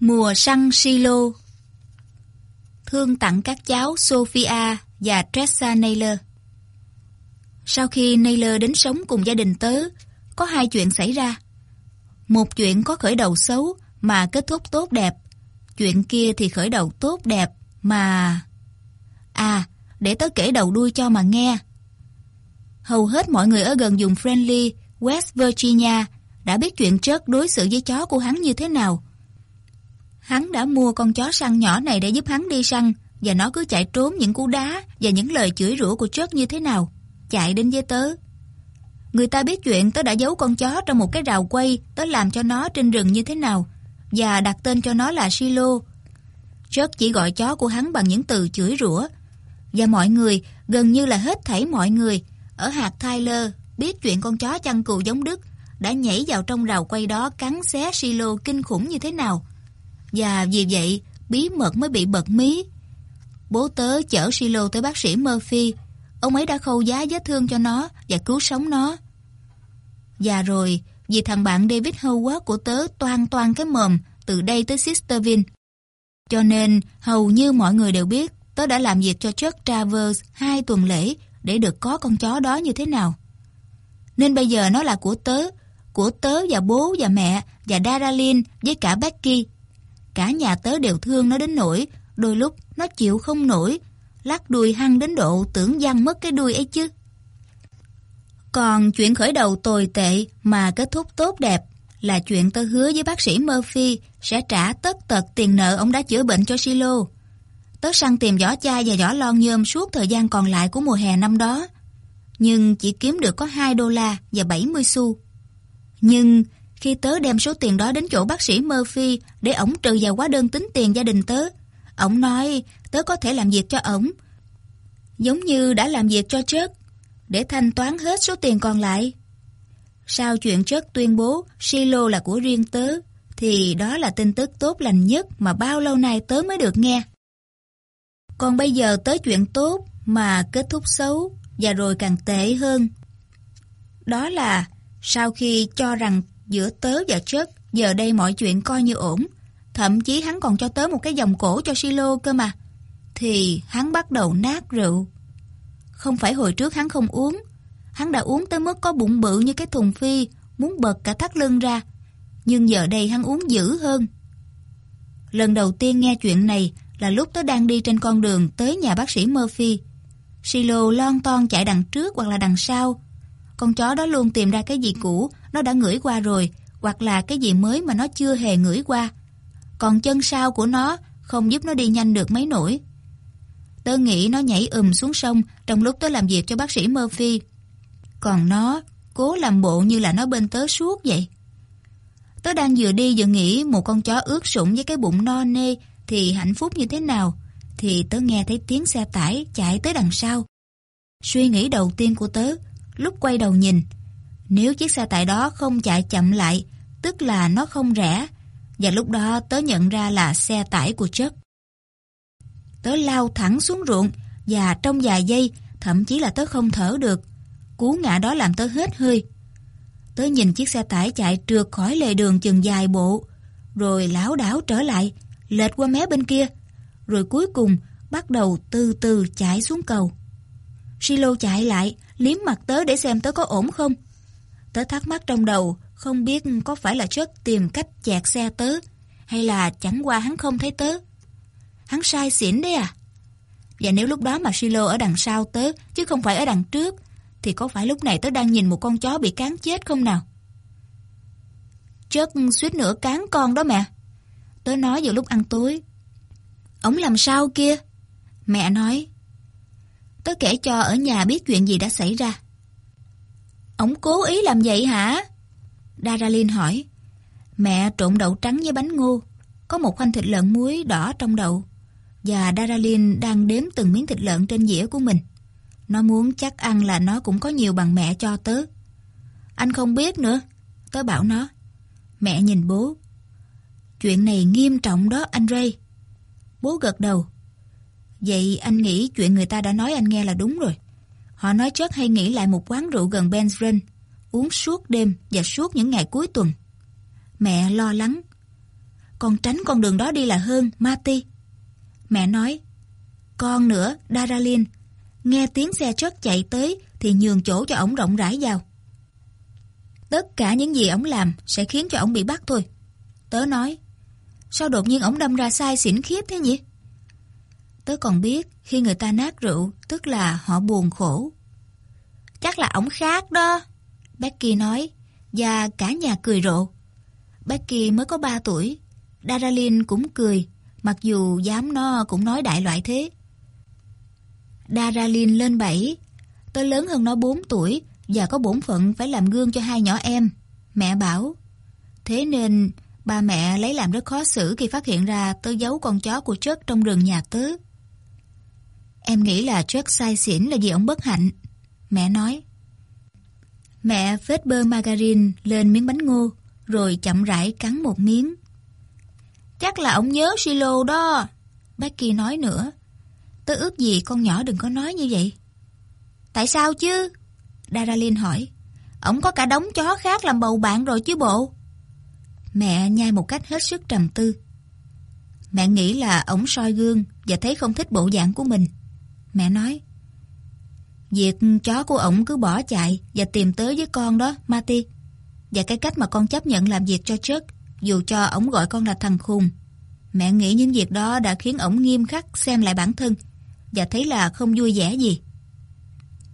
Mùa săn Silo Thương tặng các cháu Sophia và Tressa Naylor Sau khi Naylor đến sống cùng gia đình tớ, có hai chuyện xảy ra. Một chuyện có khởi đầu xấu mà kết thúc tốt đẹp. Chuyện kia thì khởi đầu tốt đẹp mà... À, để tớ kể đầu đuôi cho mà nghe. Hầu hết mọi người ở gần vùng Friendly, West Virginia đã biết chuyện Chuck đối xử với chó của hắn như thế nào. Hắn đã mua con chó săn nhỏ này để giúp hắn đi săn và nó cứ chạy trốn những cú đá và những lời chửi rủa của Chuck như thế nào. Chạy đến với tớ. Người ta biết chuyện tớ đã giấu con chó trong một cái rào quay tớ làm cho nó trên rừng như thế nào và đặt tên cho nó là Silo. Chuck chỉ gọi chó của hắn bằng những từ chửi rủa và mọi người, gần như là hết thảy mọi người ở hạt Tyler biết chuyện con chó chăn cừu giống Đức đã nhảy vào trong rào quay đó cắn xé silo kinh khủng như thế nào. Và vì vậy, bí mật mới bị bật mí. Bố tớ chở silo tới bác sĩ Murphy. Ông ấy đã khâu giá vết thương cho nó và cứu sống nó. Và rồi, vì thằng bạn David Howard của tớ toan toan cái mồm từ đây tới Sisterville. Cho nên, hầu như mọi người đều biết tớ đã làm việc cho Chuck Travers hai tuần lễ để được có con chó đó như thế nào. Nên bây giờ nó là của tớ, của tớ và bố và mẹ và Daralyn với cả Becky. Cả nhà tớ đều thương nó đến nỗi, đôi lúc nó chịu không nổi, lắc đuôi hăng đến độ tưởng giăng mất cái đuôi ấy chứ. Còn chuyện khởi đầu tồi tệ mà kết thúc tốt đẹp là chuyện tớ hứa với bác sĩ Murphy sẽ trả tất tật tiền nợ ông đã chữa bệnh cho Silo. Tớ săn tìm vỏ chai và vỏ lon nhôm suốt thời gian còn lại của mùa hè năm đó. Nhưng chỉ kiếm được có 2 đô la và 70 xu. Nhưng khi tớ đem số tiền đó đến chỗ bác sĩ Murphy để ổng trừ vào hóa đơn tính tiền gia đình tớ, ổng nói tớ có thể làm việc cho ổng. Giống như đã làm việc cho Chuck, để thanh toán hết số tiền còn lại. Sau chuyện Chuck tuyên bố silo là của riêng tớ, thì đó là tin tức tốt lành nhất mà bao lâu nay tớ mới được nghe. Còn bây giờ tới chuyện tốt mà kết thúc xấu và rồi càng tệ hơn. Đó là sau khi cho rằng giữa tớ và Chuck giờ đây mọi chuyện coi như ổn, thậm chí hắn còn cho tớ một cái vòng cổ cho Silo cơ mà, thì hắn bắt đầu nát rượu. Không phải hồi trước hắn không uống, hắn đã uống tới mức có bụng bự như cái thùng phi, muốn bật cả thắt lưng ra, nhưng giờ đây hắn uống dữ hơn. Lần đầu tiên nghe chuyện này là lúc tớ đang đi trên con đường tới nhà bác sĩ Murphy. Silo lon ton chạy đằng trước hoặc là đằng sau. Con chó đó luôn tìm ra cái gì cũ nó đã ngửi qua rồi hoặc là cái gì mới mà nó chưa hề ngửi qua. Còn chân sau của nó không giúp nó đi nhanh được mấy nổi. Tớ nghĩ nó nhảy ùm xuống sông trong lúc tớ làm việc cho bác sĩ Murphy. Còn nó cố làm bộ như là nó bên tớ suốt vậy. Tớ đang vừa đi vừa nghĩ một con chó ướt sũng với cái bụng no nê thì hạnh phúc như thế nào, thì tớ nghe thấy tiếng xe tải chạy tới đằng sau. Suy nghĩ đầu tiên của tớ, lúc quay đầu nhìn, nếu chiếc xe tải đó không chạy chậm lại, tức là nó không rẽ, và lúc đó tớ nhận ra là xe tải của Chuck. Tớ lao thẳng xuống ruộng, và trong vài giây, thậm chí là tớ không thở được. Cú ngã đó làm tớ hết hơi. Tớ nhìn chiếc xe tải chạy trượt khỏi lề đường chừng dài bộ, rồi lảo đảo trở lại, lệch qua mé bên kia, rồi cuối cùng bắt đầu từ từ chạy xuống cầu. Silo chạy lại, liếm mặt tớ để xem tớ có ổn không. Tớ thắc mắc trong đầu, không biết có phải là chất tìm cách chẹt xe tớ, hay là chẳng qua hắn không thấy tớ. Hắn sai xỉn đấy à? Và nếu lúc đó mà Silo ở đằng sau tớ, chứ không phải ở đằng trước, thì có phải lúc này tớ đang nhìn một con chó bị cán chết không nào? Chất suýt nữa cán con đó mẹ. Tớ nói vào lúc ăn tối. Ông làm sao kia? Mẹ nói. Tớ kể cho ở nhà biết chuyện gì đã xảy ra. Ông cố ý làm vậy hả? Daralyn hỏi. Mẹ trộn đậu trắng với bánh ngô. Có một khoanh thịt lợn muối đỏ trong đậu. Và Daralyn đang đếm từng miếng thịt lợn trên dĩa của mình. Nó muốn chắc ăn là nó cũng có nhiều bằng mẹ cho tớ. Anh không biết nữa. Tớ bảo nó. Mẹ nhìn bố. Chuyện này nghiêm trọng đó, anh Ray. Bố gật đầu. Vậy anh nghĩ chuyện người ta đã nói anh nghe là đúng rồi. Họ nói chất hay nghĩ lại một quán rượu gần Benzren, uống suốt đêm và suốt những ngày cuối tuần. Mẹ lo lắng. con tránh con đường đó đi là hơn, Marty. Mẹ nói, con nữa, Daralin, nghe tiếng xe chất chạy tới thì nhường chỗ cho ổng rộng rãi vào. Tất cả những gì ổng làm sẽ khiến cho ổng bị bắt thôi. Tớ nói, sao đột nhiên ổng đâm ra sai xỉn khiếp thế nhỉ? Tớ còn biết khi người ta nát rượu tức là họ buồn khổ. Chắc là ổng khác đó. Becky nói, và cả nhà cười rộ. Becky mới có 3 tuổi, Daralin cũng cười, mặc dù dám nó cũng nói đại loại thế. Daralin lên 7, tớ lớn hơn nó 4 tuổi và có bổn phận phải làm gương cho hai nhỏ em. Mẹ bảo, thế nên ba mẹ lấy làm rất khó xử khi phát hiện ra tớ giấu con chó của Trớt trong rừng nhà tớ. Em nghĩ là Jack sai xỉn là vì ông bất hạnh. Mẹ nói. Mẹ vết bơ margarine lên miếng bánh ngô, rồi chậm rãi cắn một miếng. Chắc là ông nhớ silo đó. Becky nói nữa. Tớ ước gì con nhỏ đừng có nói như vậy. Tại sao chứ? Daralin hỏi. Ông có cả đống chó khác làm bầu bạn rồi chứ bộ. Mẹ nhai một cách hết sức trầm tư. Mẹ nghĩ là ổng soi gương và thấy không thích bộ dạng của mình. Mẹ nói. Việc chó của ổng cứ bỏ chạy và tìm tới với con đó, Marty. Và cái cách mà con chấp nhận làm việc cho Chuck, dù cho ổng gọi con là thằng khùng. Mẹ nghĩ những việc đó đã khiến ổng nghiêm khắc xem lại bản thân và thấy là không vui vẻ gì.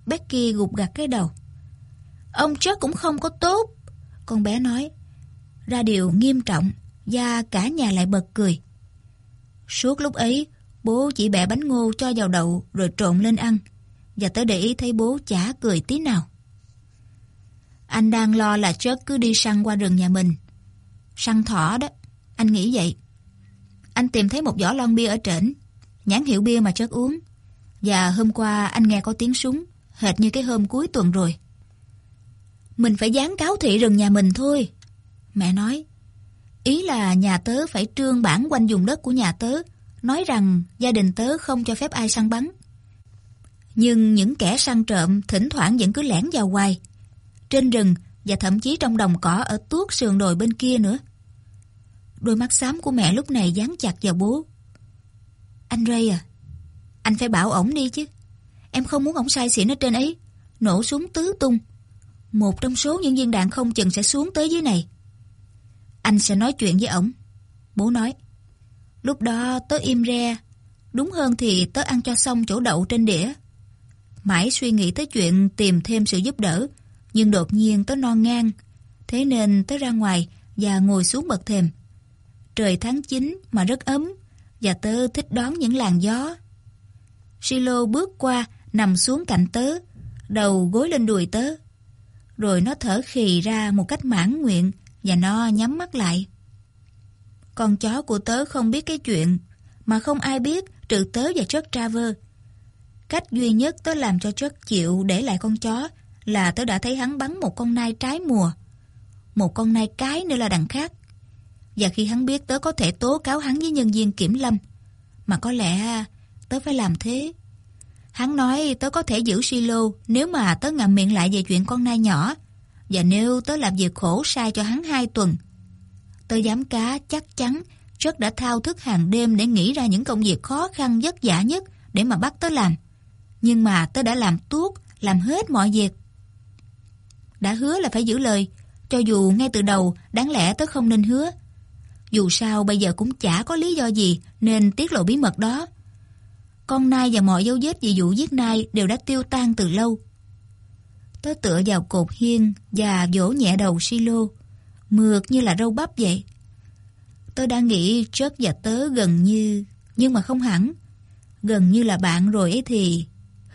Becky gục gặt cái đầu. Ông Chuck cũng không có tốt. Con bé nói. Ra điều nghiêm trọng và cả nhà lại bật cười. Suốt lúc ấy, bố chỉ bẻ bánh ngô cho vào đậu rồi trộn lên ăn và tớ để ý thấy bố chả cười tí nào. Anh đang lo là chớt cứ đi săn qua rừng nhà mình. Săn thỏ đó, anh nghĩ vậy. Anh tìm thấy một giỏ lon bia ở trển, nhãn hiệu bia mà chớt uống. Và hôm qua anh nghe có tiếng súng, hệt như cái hôm cuối tuần rồi. Mình phải dán cáo thị rừng nhà mình thôi. Mẹ nói, ý là nhà tớ phải trương bản quanh vùng đất của nhà tớ, nói rằng gia đình tớ không cho phép ai săn bắn. Nhưng những kẻ săn trộm thỉnh thoảng vẫn cứ lẻn vào hoài. Trên rừng và thậm chí trong đồng cỏ ở tuốt sườn đồi bên kia nữa. Đôi mắt xám của mẹ lúc này dán chặt vào bố. Anh Ray à, anh phải bảo ổng đi chứ. Em không muốn ổng sai xỉn ở trên ấy, nổ súng tứ tung. Một trong số những viên đạn không chừng sẽ xuống tới dưới này. Anh sẽ nói chuyện với ổng. Bố nói. Lúc đó tớ im re, đúng hơn thì tớ ăn cho xong chỗ đậu trên đĩa mãi suy nghĩ tới chuyện tìm thêm sự giúp đỡ, nhưng đột nhiên tớ non ngang, thế nên tớ ra ngoài và ngồi xuống bậc thềm. Trời tháng 9 mà rất ấm, và tớ thích đón những làn gió. Silo bước qua, nằm xuống cạnh tớ, đầu gối lên đùi tớ. Rồi nó thở khì ra một cách mãn nguyện và nó nhắm mắt lại. Con chó của tớ không biết cái chuyện, mà không ai biết trừ tớ và Chuck Traver Cách duy nhất tớ làm cho Chuck chịu để lại con chó là tớ đã thấy hắn bắn một con nai trái mùa. Một con nai cái nữa là đằng khác. Và khi hắn biết tớ có thể tố cáo hắn với nhân viên kiểm lâm, mà có lẽ tớ phải làm thế. Hắn nói tớ có thể giữ silo nếu mà tớ ngậm miệng lại về chuyện con nai nhỏ và nếu tớ làm việc khổ sai cho hắn hai tuần. Tớ dám cá chắc chắn rất đã thao thức hàng đêm để nghĩ ra những công việc khó khăn vất vả nhất để mà bắt tớ làm. Nhưng mà tớ đã làm tốt, làm hết mọi việc. Đã hứa là phải giữ lời, cho dù ngay từ đầu đáng lẽ tớ không nên hứa. Dù sao bây giờ cũng chả có lý do gì nên tiết lộ bí mật đó. Con Nai và mọi dấu vết về vụ giết Nai đều đã tiêu tan từ lâu. Tớ tựa vào cột hiên và vỗ nhẹ đầu silo, mượt như là râu bắp vậy. Tôi đã nghĩ Chuck và tớ gần như, nhưng mà không hẳn. Gần như là bạn rồi ấy thì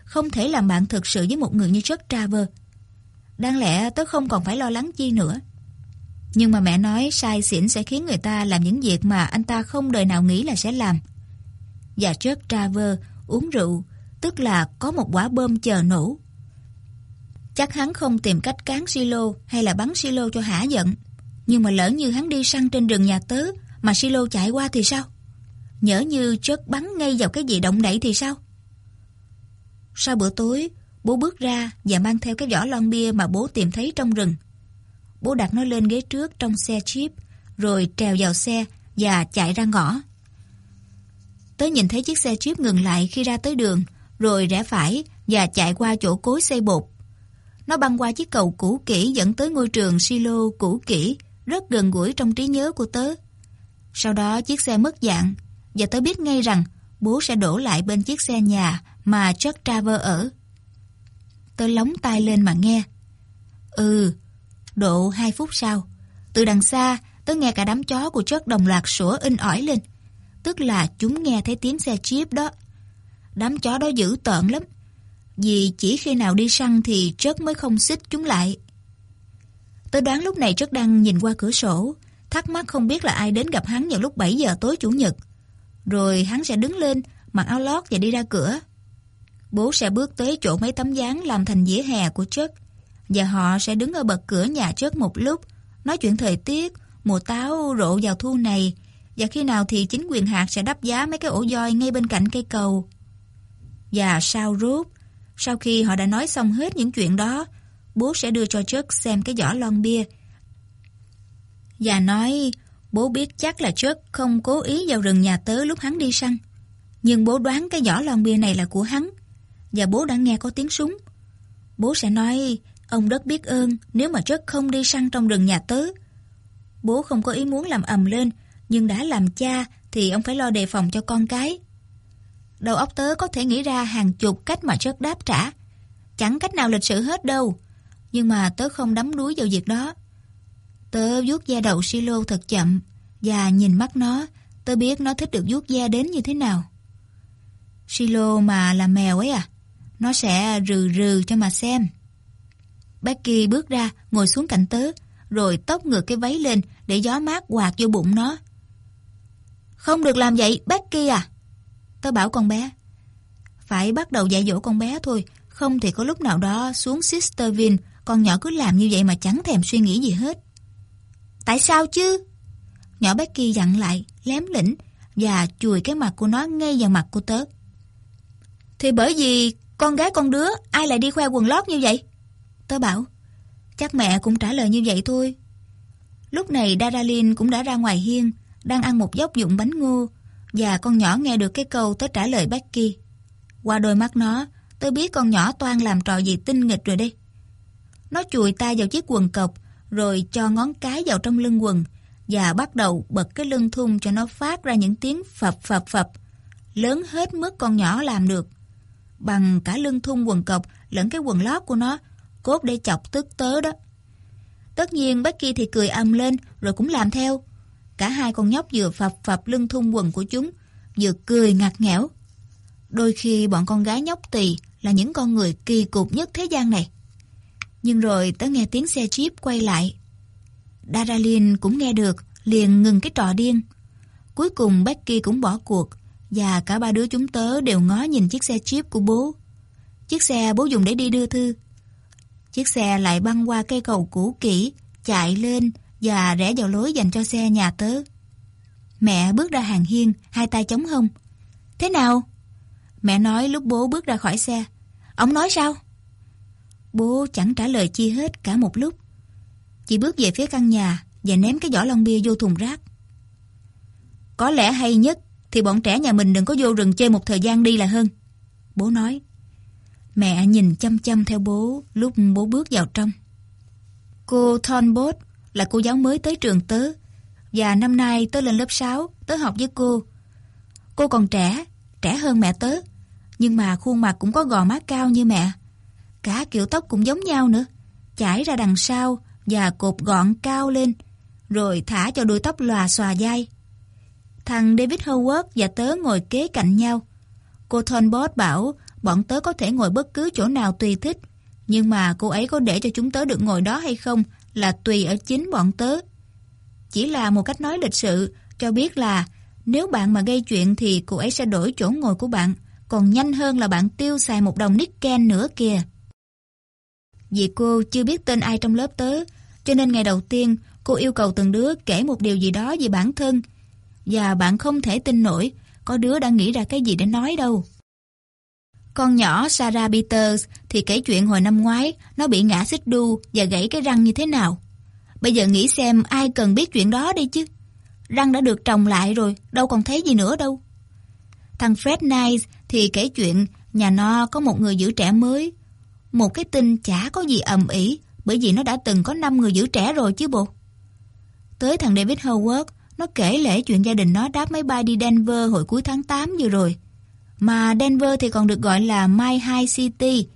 không thể làm bạn thực sự với một người như Chuck Traver. Đáng lẽ tớ không còn phải lo lắng chi nữa. Nhưng mà mẹ nói sai xỉn sẽ khiến người ta làm những việc mà anh ta không đời nào nghĩ là sẽ làm. Và Chuck Traver uống rượu, tức là có một quả bơm chờ nổ. Chắc hắn không tìm cách cán silo hay là bắn silo cho hả giận. Nhưng mà lỡ như hắn đi săn trên rừng nhà tớ mà silo chạy qua thì sao? Nhỡ như chớt bắn ngay vào cái gì động đậy thì sao? Sau bữa tối, bố bước ra và mang theo cái vỏ lon bia mà bố tìm thấy trong rừng. Bố đặt nó lên ghế trước trong xe Jeep, rồi trèo vào xe và chạy ra ngõ. Tớ nhìn thấy chiếc xe Jeep ngừng lại khi ra tới đường, rồi rẽ phải và chạy qua chỗ cối xây bột. Nó băng qua chiếc cầu cũ kỹ dẫn tới ngôi trường silo cũ kỹ, rất gần gũi trong trí nhớ của tớ. Sau đó chiếc xe mất dạng, và tớ biết ngay rằng bố sẽ đổ lại bên chiếc xe nhà mà Chuck Traver ở. Tớ lóng tai lên mà nghe. Ừ, độ 2 phút sau, từ đằng xa tớ nghe cả đám chó của Chuck đồng loạt sủa in ỏi lên. Tức là chúng nghe thấy tiếng xe Jeep đó. Đám chó đó dữ tợn lắm. Vì chỉ khi nào đi săn thì Chuck mới không xích chúng lại tôi đoán lúc này Chuck đang nhìn qua cửa sổ, thắc mắc không biết là ai đến gặp hắn vào lúc 7 giờ tối Chủ nhật. Rồi hắn sẽ đứng lên, mặc áo lót và đi ra cửa. Bố sẽ bước tới chỗ mấy tấm dáng làm thành dĩa hè của chất, và họ sẽ đứng ở bậc cửa nhà chất một lúc, nói chuyện thời tiết, mùa táo rộ vào thu này và khi nào thì chính quyền hạt sẽ đắp giá mấy cái ổ voi ngay bên cạnh cây cầu. Và sau rút, sau khi họ đã nói xong hết những chuyện đó, bố sẽ đưa cho Chuck xem cái giỏ lon bia. Và nói, bố biết chắc là Chuck không cố ý vào rừng nhà tớ lúc hắn đi săn. Nhưng bố đoán cái giỏ lon bia này là của hắn. Và bố đã nghe có tiếng súng. Bố sẽ nói, ông rất biết ơn nếu mà Chuck không đi săn trong rừng nhà tớ. Bố không có ý muốn làm ầm lên, nhưng đã làm cha thì ông phải lo đề phòng cho con cái. Đầu óc tớ có thể nghĩ ra hàng chục cách mà Chuck đáp trả. Chẳng cách nào lịch sự hết đâu. Nhưng mà tớ không đắm đuối vào việc đó. Tớ vuốt da đầu silo thật chậm và nhìn mắt nó, tớ biết nó thích được vuốt da đến như thế nào. Silo mà là mèo ấy à? Nó sẽ rừ rừ cho mà xem. Becky bước ra, ngồi xuống cạnh tớ, rồi tóc ngược cái váy lên để gió mát quạt vô bụng nó. Không được làm vậy, Becky à? Tớ bảo con bé. Phải bắt đầu dạy dỗ con bé thôi, không thì có lúc nào đó xuống Sisterville, con nhỏ cứ làm như vậy mà chẳng thèm suy nghĩ gì hết. Tại sao chứ? Nhỏ Becky dặn lại, lém lĩnh và chùi cái mặt của nó ngay vào mặt của tớ. Thì bởi vì con gái con đứa ai lại đi khoe quần lót như vậy? Tớ bảo, chắc mẹ cũng trả lời như vậy thôi. Lúc này Daralin cũng đã ra ngoài hiên, đang ăn một dốc dụng bánh ngô, và con nhỏ nghe được cái câu tớ trả lời Becky. Qua đôi mắt nó, tớ biết con nhỏ toan làm trò gì tinh nghịch rồi đây. Nó chùi tay vào chiếc quần cộc, rồi cho ngón cái vào trong lưng quần, và bắt đầu bật cái lưng thun cho nó phát ra những tiếng phập phập phập, lớn hết mức con nhỏ làm được. Bằng cả lưng thun quần cộc lẫn cái quần lót của nó, cốt để chọc tức tớ đó. Tất nhiên Becky thì cười âm lên rồi cũng làm theo. Cả hai con nhóc vừa phập phập lưng thun quần của chúng, vừa cười ngặt nghẽo. Đôi khi bọn con gái nhóc tỳ là những con người kỳ cục nhất thế gian này. Nhưng rồi tớ nghe tiếng xe jeep quay lại. Daralin cũng nghe được, liền ngừng cái trò điên. Cuối cùng Becky cũng bỏ cuộc, và cả ba đứa chúng tớ đều ngó nhìn chiếc xe jeep của bố. Chiếc xe bố dùng để đi đưa thư. Chiếc xe lại băng qua cây cầu cũ kỹ, chạy lên và rẽ vào lối dành cho xe nhà tớ. Mẹ bước ra hàng hiên, hai tay chống hông. Thế nào? Mẹ nói lúc bố bước ra khỏi xe. Ông nói sao? Bố chẳng trả lời chi hết cả một lúc. Chỉ bước về phía căn nhà và ném cái vỏ lon bia vô thùng rác. Có lẽ hay nhất thì bọn trẻ nhà mình đừng có vô rừng chơi một thời gian đi là hơn. Bố nói. Mẹ nhìn chăm chăm theo bố lúc bố bước vào trong. Cô Thornbot là cô giáo mới tới trường tớ và năm nay tớ lên lớp 6, tớ học với cô. Cô còn trẻ, trẻ hơn mẹ tớ, nhưng mà khuôn mặt cũng có gò má cao như mẹ. Cả kiểu tóc cũng giống nhau nữa, chải ra đằng sau và cột gọn cao lên, rồi thả cho đuôi tóc lòa xòa dai. Thằng David Howard và tớ ngồi kế cạnh nhau. Cô Thornbot bảo bọn tớ có thể ngồi bất cứ chỗ nào tùy thích, nhưng mà cô ấy có để cho chúng tớ được ngồi đó hay không là tùy ở chính bọn tớ. Chỉ là một cách nói lịch sự, cho biết là nếu bạn mà gây chuyện thì cô ấy sẽ đổi chỗ ngồi của bạn, còn nhanh hơn là bạn tiêu xài một đồng nickel nữa kìa. Vì cô chưa biết tên ai trong lớp tớ, cho nên ngày đầu tiên cô yêu cầu từng đứa kể một điều gì đó về bản thân. Và bạn không thể tin nổi, có đứa đã nghĩ ra cái gì để nói đâu. Con nhỏ Sarah Peters thì kể chuyện hồi năm ngoái nó bị ngã xích đu và gãy cái răng như thế nào. Bây giờ nghĩ xem ai cần biết chuyện đó đi chứ. răng đã được trồng lại rồi, đâu còn thấy gì nữa đâu. Thằng Fred Nice thì kể chuyện nhà nó có một người giữ trẻ mới. Một cái tin chả có gì ầm ĩ bởi vì nó đã từng có 5 người giữ trẻ rồi chứ bộ. Tới thằng David Howard, nó kể lễ chuyện gia đình nó đáp máy bay đi Denver hồi cuối tháng 8 vừa rồi. Mà Denver thì còn được gọi là My High City,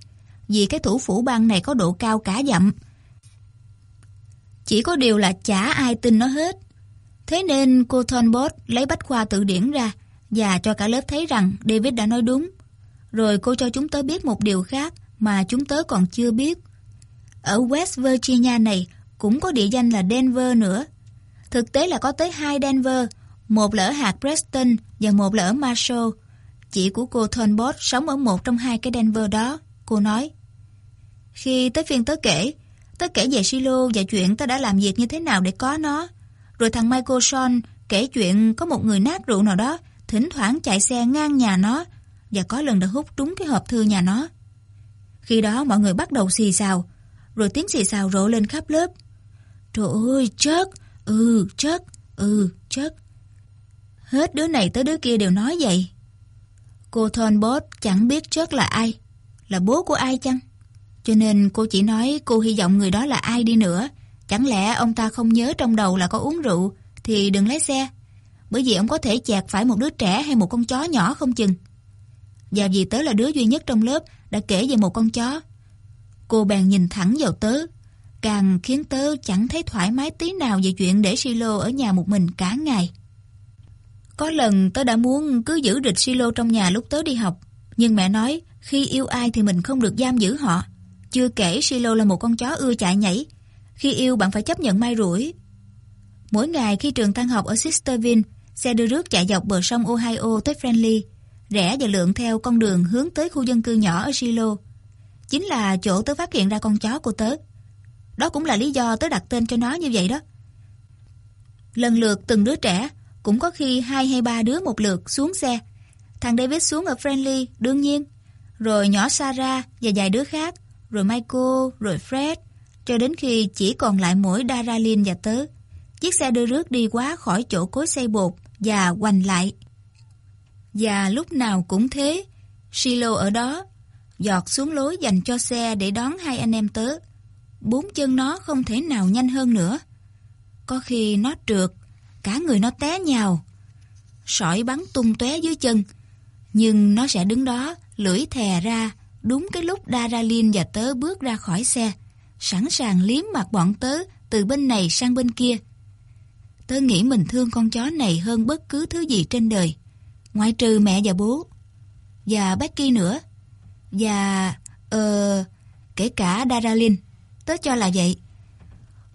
vì cái thủ phủ bang này có độ cao cả dặm. Chỉ có điều là chả ai tin nó hết. Thế nên cô Thornbot lấy bách khoa tự điển ra và cho cả lớp thấy rằng David đã nói đúng. Rồi cô cho chúng tớ biết một điều khác mà chúng tớ còn chưa biết. Ở West Virginia này cũng có địa danh là Denver nữa. Thực tế là có tới hai Denver, một là ở hạt Preston và một là ở Marshall. Chị của cô Thornbot sống ở một trong hai cái Denver đó. Cô nói, khi tới phiên tớ kể, tớ kể về silo và chuyện tớ đã làm việc như thế nào để có nó. Rồi thằng Michael Sean kể chuyện có một người nát rượu nào đó thỉnh thoảng chạy xe ngang nhà nó và có lần đã hút trúng cái hộp thư nhà nó. Khi đó mọi người bắt đầu xì xào, rồi tiếng xì xào rộ lên khắp lớp. Trời ơi, chất, ừ, chất, ừ, chất. Hết đứa này tới đứa kia đều nói vậy. Cô Thornbot chẳng biết chất là ai, là bố của ai chăng? Cho nên cô chỉ nói cô hy vọng người đó là ai đi nữa. Chẳng lẽ ông ta không nhớ trong đầu là có uống rượu thì đừng lái xe. Bởi vì ông có thể chẹt phải một đứa trẻ hay một con chó nhỏ không chừng. Và vì tớ là đứa duy nhất trong lớp đã kể về một con chó. Cô bèn nhìn thẳng vào tớ, càng khiến tớ chẳng thấy thoải mái tí nào về chuyện để Silo ở nhà một mình cả ngày. Có lần tớ đã muốn cứ giữ rịch Silo trong nhà lúc tớ đi học, nhưng mẹ nói khi yêu ai thì mình không được giam giữ họ. Chưa kể Silo là một con chó ưa chạy nhảy. Khi yêu bạn phải chấp nhận may rủi. Mỗi ngày khi trường tan học ở Sisterville, xe đưa rước chạy dọc bờ sông Ohio tới Friendly, rẽ và lượn theo con đường hướng tới khu dân cư nhỏ ở Silo. Chính là chỗ tớ phát hiện ra con chó của tớ. Đó cũng là lý do tớ đặt tên cho nó như vậy đó. Lần lượt từng đứa trẻ, cũng có khi hai hay ba đứa một lượt xuống xe. Thằng David xuống ở Friendly, đương nhiên. Rồi nhỏ Sarah và vài đứa khác rồi Michael, rồi Fred, cho đến khi chỉ còn lại mỗi Daralyn và tớ. Chiếc xe đưa rước đi quá khỏi chỗ cối xây bột và quành lại. Và lúc nào cũng thế, Silo ở đó, giọt xuống lối dành cho xe để đón hai anh em tớ. Bốn chân nó không thể nào nhanh hơn nữa. Có khi nó trượt, cả người nó té nhào. Sỏi bắn tung tóe dưới chân, nhưng nó sẽ đứng đó, lưỡi thè ra, Đúng cái lúc Daralin và tớ bước ra khỏi xe, sẵn sàng liếm mặt bọn tớ từ bên này sang bên kia. Tớ nghĩ mình thương con chó này hơn bất cứ thứ gì trên đời, ngoại trừ mẹ và bố. Và Becky nữa. Và... ờ... kể cả Daralin. Tớ cho là vậy.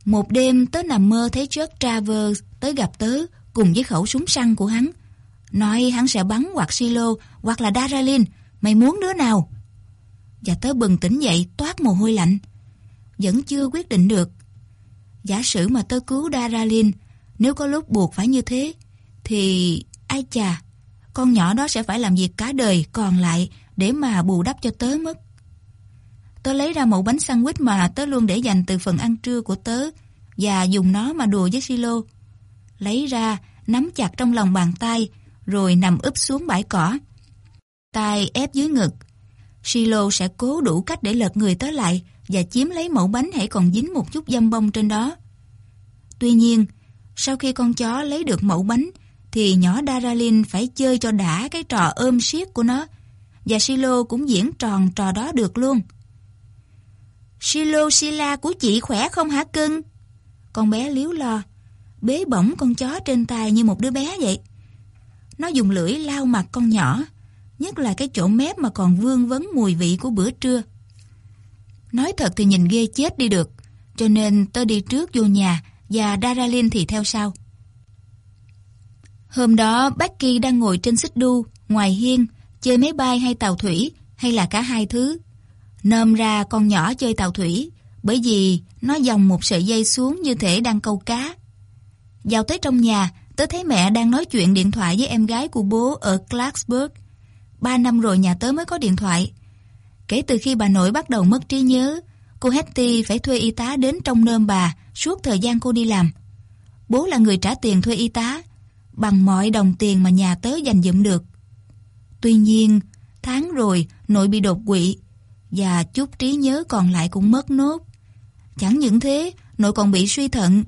Một đêm tớ nằm mơ thấy Chuck Travers tới gặp tớ cùng với khẩu súng săn của hắn. Nói hắn sẽ bắn hoặc Silo hoặc là Daralin. Mày muốn đứa nào? và tớ bừng tỉnh dậy toát mồ hôi lạnh. Vẫn chưa quyết định được. Giả sử mà tớ cứu Daralin, nếu có lúc buộc phải như thế, thì ai chà, con nhỏ đó sẽ phải làm việc cả đời còn lại để mà bù đắp cho tớ mất. Tớ lấy ra mẫu bánh sandwich mà tớ luôn để dành từ phần ăn trưa của tớ và dùng nó mà đùa với Silo. Lấy ra, nắm chặt trong lòng bàn tay, rồi nằm úp xuống bãi cỏ. tay ép dưới ngực, Silo sẽ cố đủ cách để lật người tớ lại và chiếm lấy mẫu bánh hãy còn dính một chút dâm bông trên đó. Tuy nhiên, sau khi con chó lấy được mẫu bánh, thì nhỏ Daralin phải chơi cho đã cái trò ôm siết của nó, và Silo cũng diễn tròn trò đó được luôn. Silo Sila của chị khỏe không hả cưng? Con bé liếu lo, bế bổng con chó trên tay như một đứa bé vậy. Nó dùng lưỡi lao mặt con nhỏ, nhất là cái chỗ mép mà còn vương vấn mùi vị của bữa trưa. Nói thật thì nhìn ghê chết đi được, cho nên tôi đi trước vô nhà và Daralin thì theo sau. Hôm đó Becky đang ngồi trên xích đu, ngoài hiên, chơi máy bay hay tàu thủy, hay là cả hai thứ. Nôm ra con nhỏ chơi tàu thủy, bởi vì nó dòng một sợi dây xuống như thể đang câu cá. Vào tới trong nhà, tớ thấy mẹ đang nói chuyện điện thoại với em gái của bố ở Clarksburg. Ba năm rồi nhà tớ mới có điện thoại. Kể từ khi bà nội bắt đầu mất trí nhớ, cô Hetty phải thuê y tá đến trong nơm bà suốt thời gian cô đi làm. Bố là người trả tiền thuê y tá, bằng mọi đồng tiền mà nhà tớ dành dụm được. Tuy nhiên, tháng rồi nội bị đột quỵ và chút trí nhớ còn lại cũng mất nốt. Chẳng những thế, nội còn bị suy thận.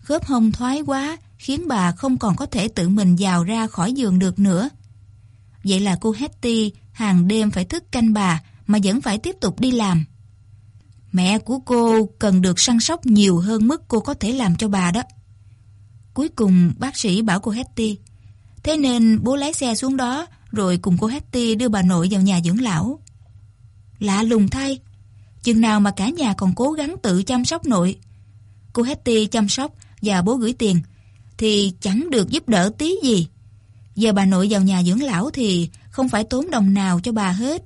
Khớp hông thoái quá khiến bà không còn có thể tự mình dào ra khỏi giường được nữa. Vậy là cô Hetty hàng đêm phải thức canh bà mà vẫn phải tiếp tục đi làm. Mẹ của cô cần được săn sóc nhiều hơn mức cô có thể làm cho bà đó. Cuối cùng bác sĩ bảo cô Hetty. Thế nên bố lái xe xuống đó rồi cùng cô Hetty đưa bà nội vào nhà dưỡng lão. Lạ lùng thay, chừng nào mà cả nhà còn cố gắng tự chăm sóc nội. Cô Hetty chăm sóc và bố gửi tiền thì chẳng được giúp đỡ tí gì. Giờ bà nội vào nhà dưỡng lão thì không phải tốn đồng nào cho bà hết.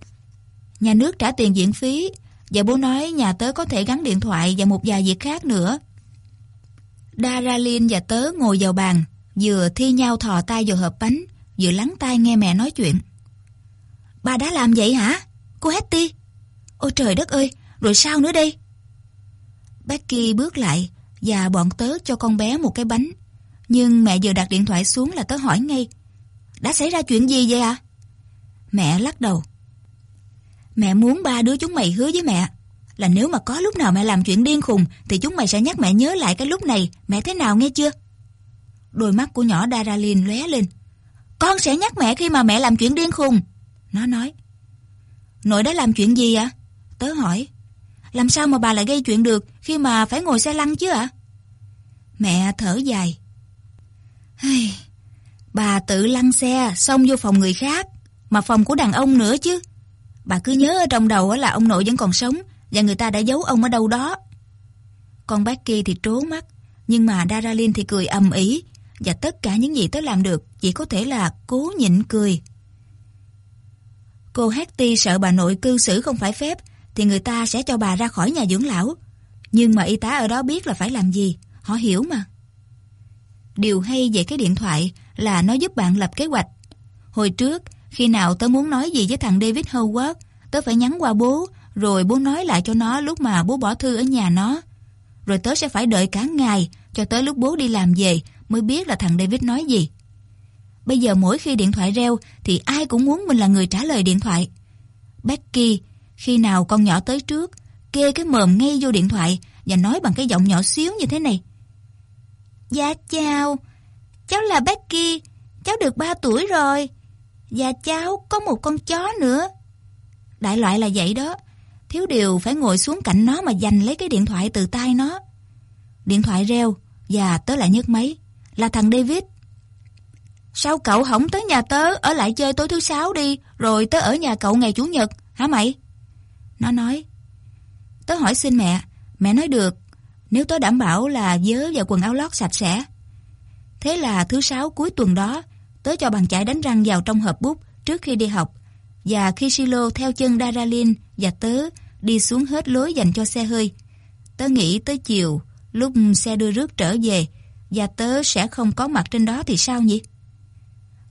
Nhà nước trả tiền viện phí và bố nói nhà tớ có thể gắn điện thoại và một vài việc khác nữa. Daralin và tớ ngồi vào bàn, vừa thi nhau thò tay vào hộp bánh, vừa lắng tai nghe mẹ nói chuyện. Bà đã làm vậy hả? Cô Hetty? Ôi trời đất ơi, rồi sao nữa đây? Becky bước lại và bọn tớ cho con bé một cái bánh. Nhưng mẹ vừa đặt điện thoại xuống là tớ hỏi ngay. Đã xảy ra chuyện gì vậy à? Mẹ lắc đầu. Mẹ muốn ba đứa chúng mày hứa với mẹ là nếu mà có lúc nào mẹ làm chuyện điên khùng thì chúng mày sẽ nhắc mẹ nhớ lại cái lúc này mẹ thế nào nghe chưa? Đôi mắt của nhỏ Daralin lóe lên. Con sẽ nhắc mẹ khi mà mẹ làm chuyện điên khùng. Nó nói. Nội đã làm chuyện gì ạ? Tớ hỏi. Làm sao mà bà lại gây chuyện được khi mà phải ngồi xe lăn chứ ạ? Mẹ thở dài. Hey, bà tự lăn xe xong vô phòng người khác, mà phòng của đàn ông nữa chứ. Bà cứ nhớ ở trong đầu là ông nội vẫn còn sống và người ta đã giấu ông ở đâu đó. Con Becky thì trố mắt, nhưng mà Daralin thì cười ầm ĩ và tất cả những gì tớ làm được chỉ có thể là cố nhịn cười. Cô Hattie sợ bà nội cư xử không phải phép thì người ta sẽ cho bà ra khỏi nhà dưỡng lão. Nhưng mà y tá ở đó biết là phải làm gì, họ hiểu mà. Điều hay về cái điện thoại là nó giúp bạn lập kế hoạch. Hồi trước, khi nào tớ muốn nói gì với thằng David Howard, tớ phải nhắn qua bố, rồi bố nói lại cho nó lúc mà bố bỏ thư ở nhà nó. Rồi tớ sẽ phải đợi cả ngày cho tới lúc bố đi làm về mới biết là thằng David nói gì. Bây giờ mỗi khi điện thoại reo thì ai cũng muốn mình là người trả lời điện thoại. Becky, khi nào con nhỏ tới trước, kê cái mồm ngay vô điện thoại và nói bằng cái giọng nhỏ xíu như thế này. Dạ chào, cháu là Becky, cháu được 3 tuổi rồi. Và cháu có một con chó nữa. Đại loại là vậy đó. Thiếu điều phải ngồi xuống cạnh nó mà giành lấy cái điện thoại từ tay nó. Điện thoại reo, và tớ lại nhấc máy. Là thằng David. Sao cậu không tới nhà tớ ở lại chơi tối thứ sáu đi, rồi tớ ở nhà cậu ngày chủ nhật, hả mày? Nó nói. Tớ hỏi xin mẹ. Mẹ nói được. Nếu tớ đảm bảo là vớ và quần áo lót sạch sẽ. Thế là thứ sáu cuối tuần đó, Tớ cho bàn chải đánh răng vào trong hộp bút trước khi đi học. Và khi Silo theo chân Daralin và tớ đi xuống hết lối dành cho xe hơi. Tớ nghĩ tới chiều, lúc xe đưa rước trở về, và tớ sẽ không có mặt trên đó thì sao nhỉ?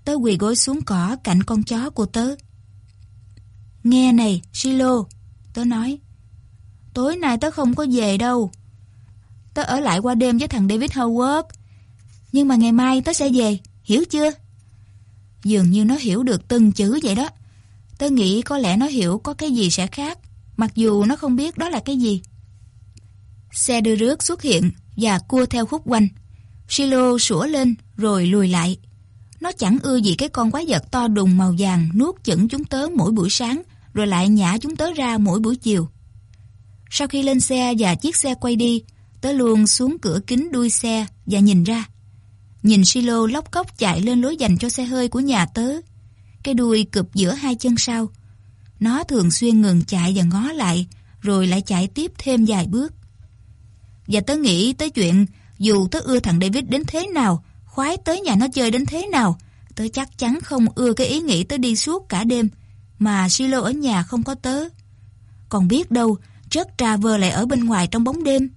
Tớ quỳ gối xuống cỏ cạnh con chó của tớ. Nghe này, Silo, tớ nói. Tối nay tớ không có về đâu. Tớ ở lại qua đêm với thằng David Howard. Nhưng mà ngày mai tớ sẽ về, hiểu chưa? Dường như nó hiểu được từng chữ vậy đó. Tớ nghĩ có lẽ nó hiểu có cái gì sẽ khác, mặc dù nó không biết đó là cái gì. Xe đưa rước xuất hiện và cua theo khúc quanh. Silo sủa lên rồi lùi lại. Nó chẳng ưa gì cái con quái vật to đùng màu vàng nuốt chửng chúng tớ mỗi buổi sáng rồi lại nhả chúng tớ ra mỗi buổi chiều. Sau khi lên xe và chiếc xe quay đi, tớ luôn xuống cửa kính đuôi xe và nhìn ra. Nhìn silo lóc cốc chạy lên lối dành cho xe hơi của nhà tớ. Cái đuôi cụp giữa hai chân sau. Nó thường xuyên ngừng chạy và ngó lại, rồi lại chạy tiếp thêm vài bước. Và tớ nghĩ tới chuyện dù tớ ưa thằng David đến thế nào, khoái tới nhà nó chơi đến thế nào, tớ chắc chắn không ưa cái ý nghĩ tớ đi suốt cả đêm, mà Silo ở nhà không có tớ. Còn biết đâu, Jack Traver lại ở bên ngoài trong bóng đêm.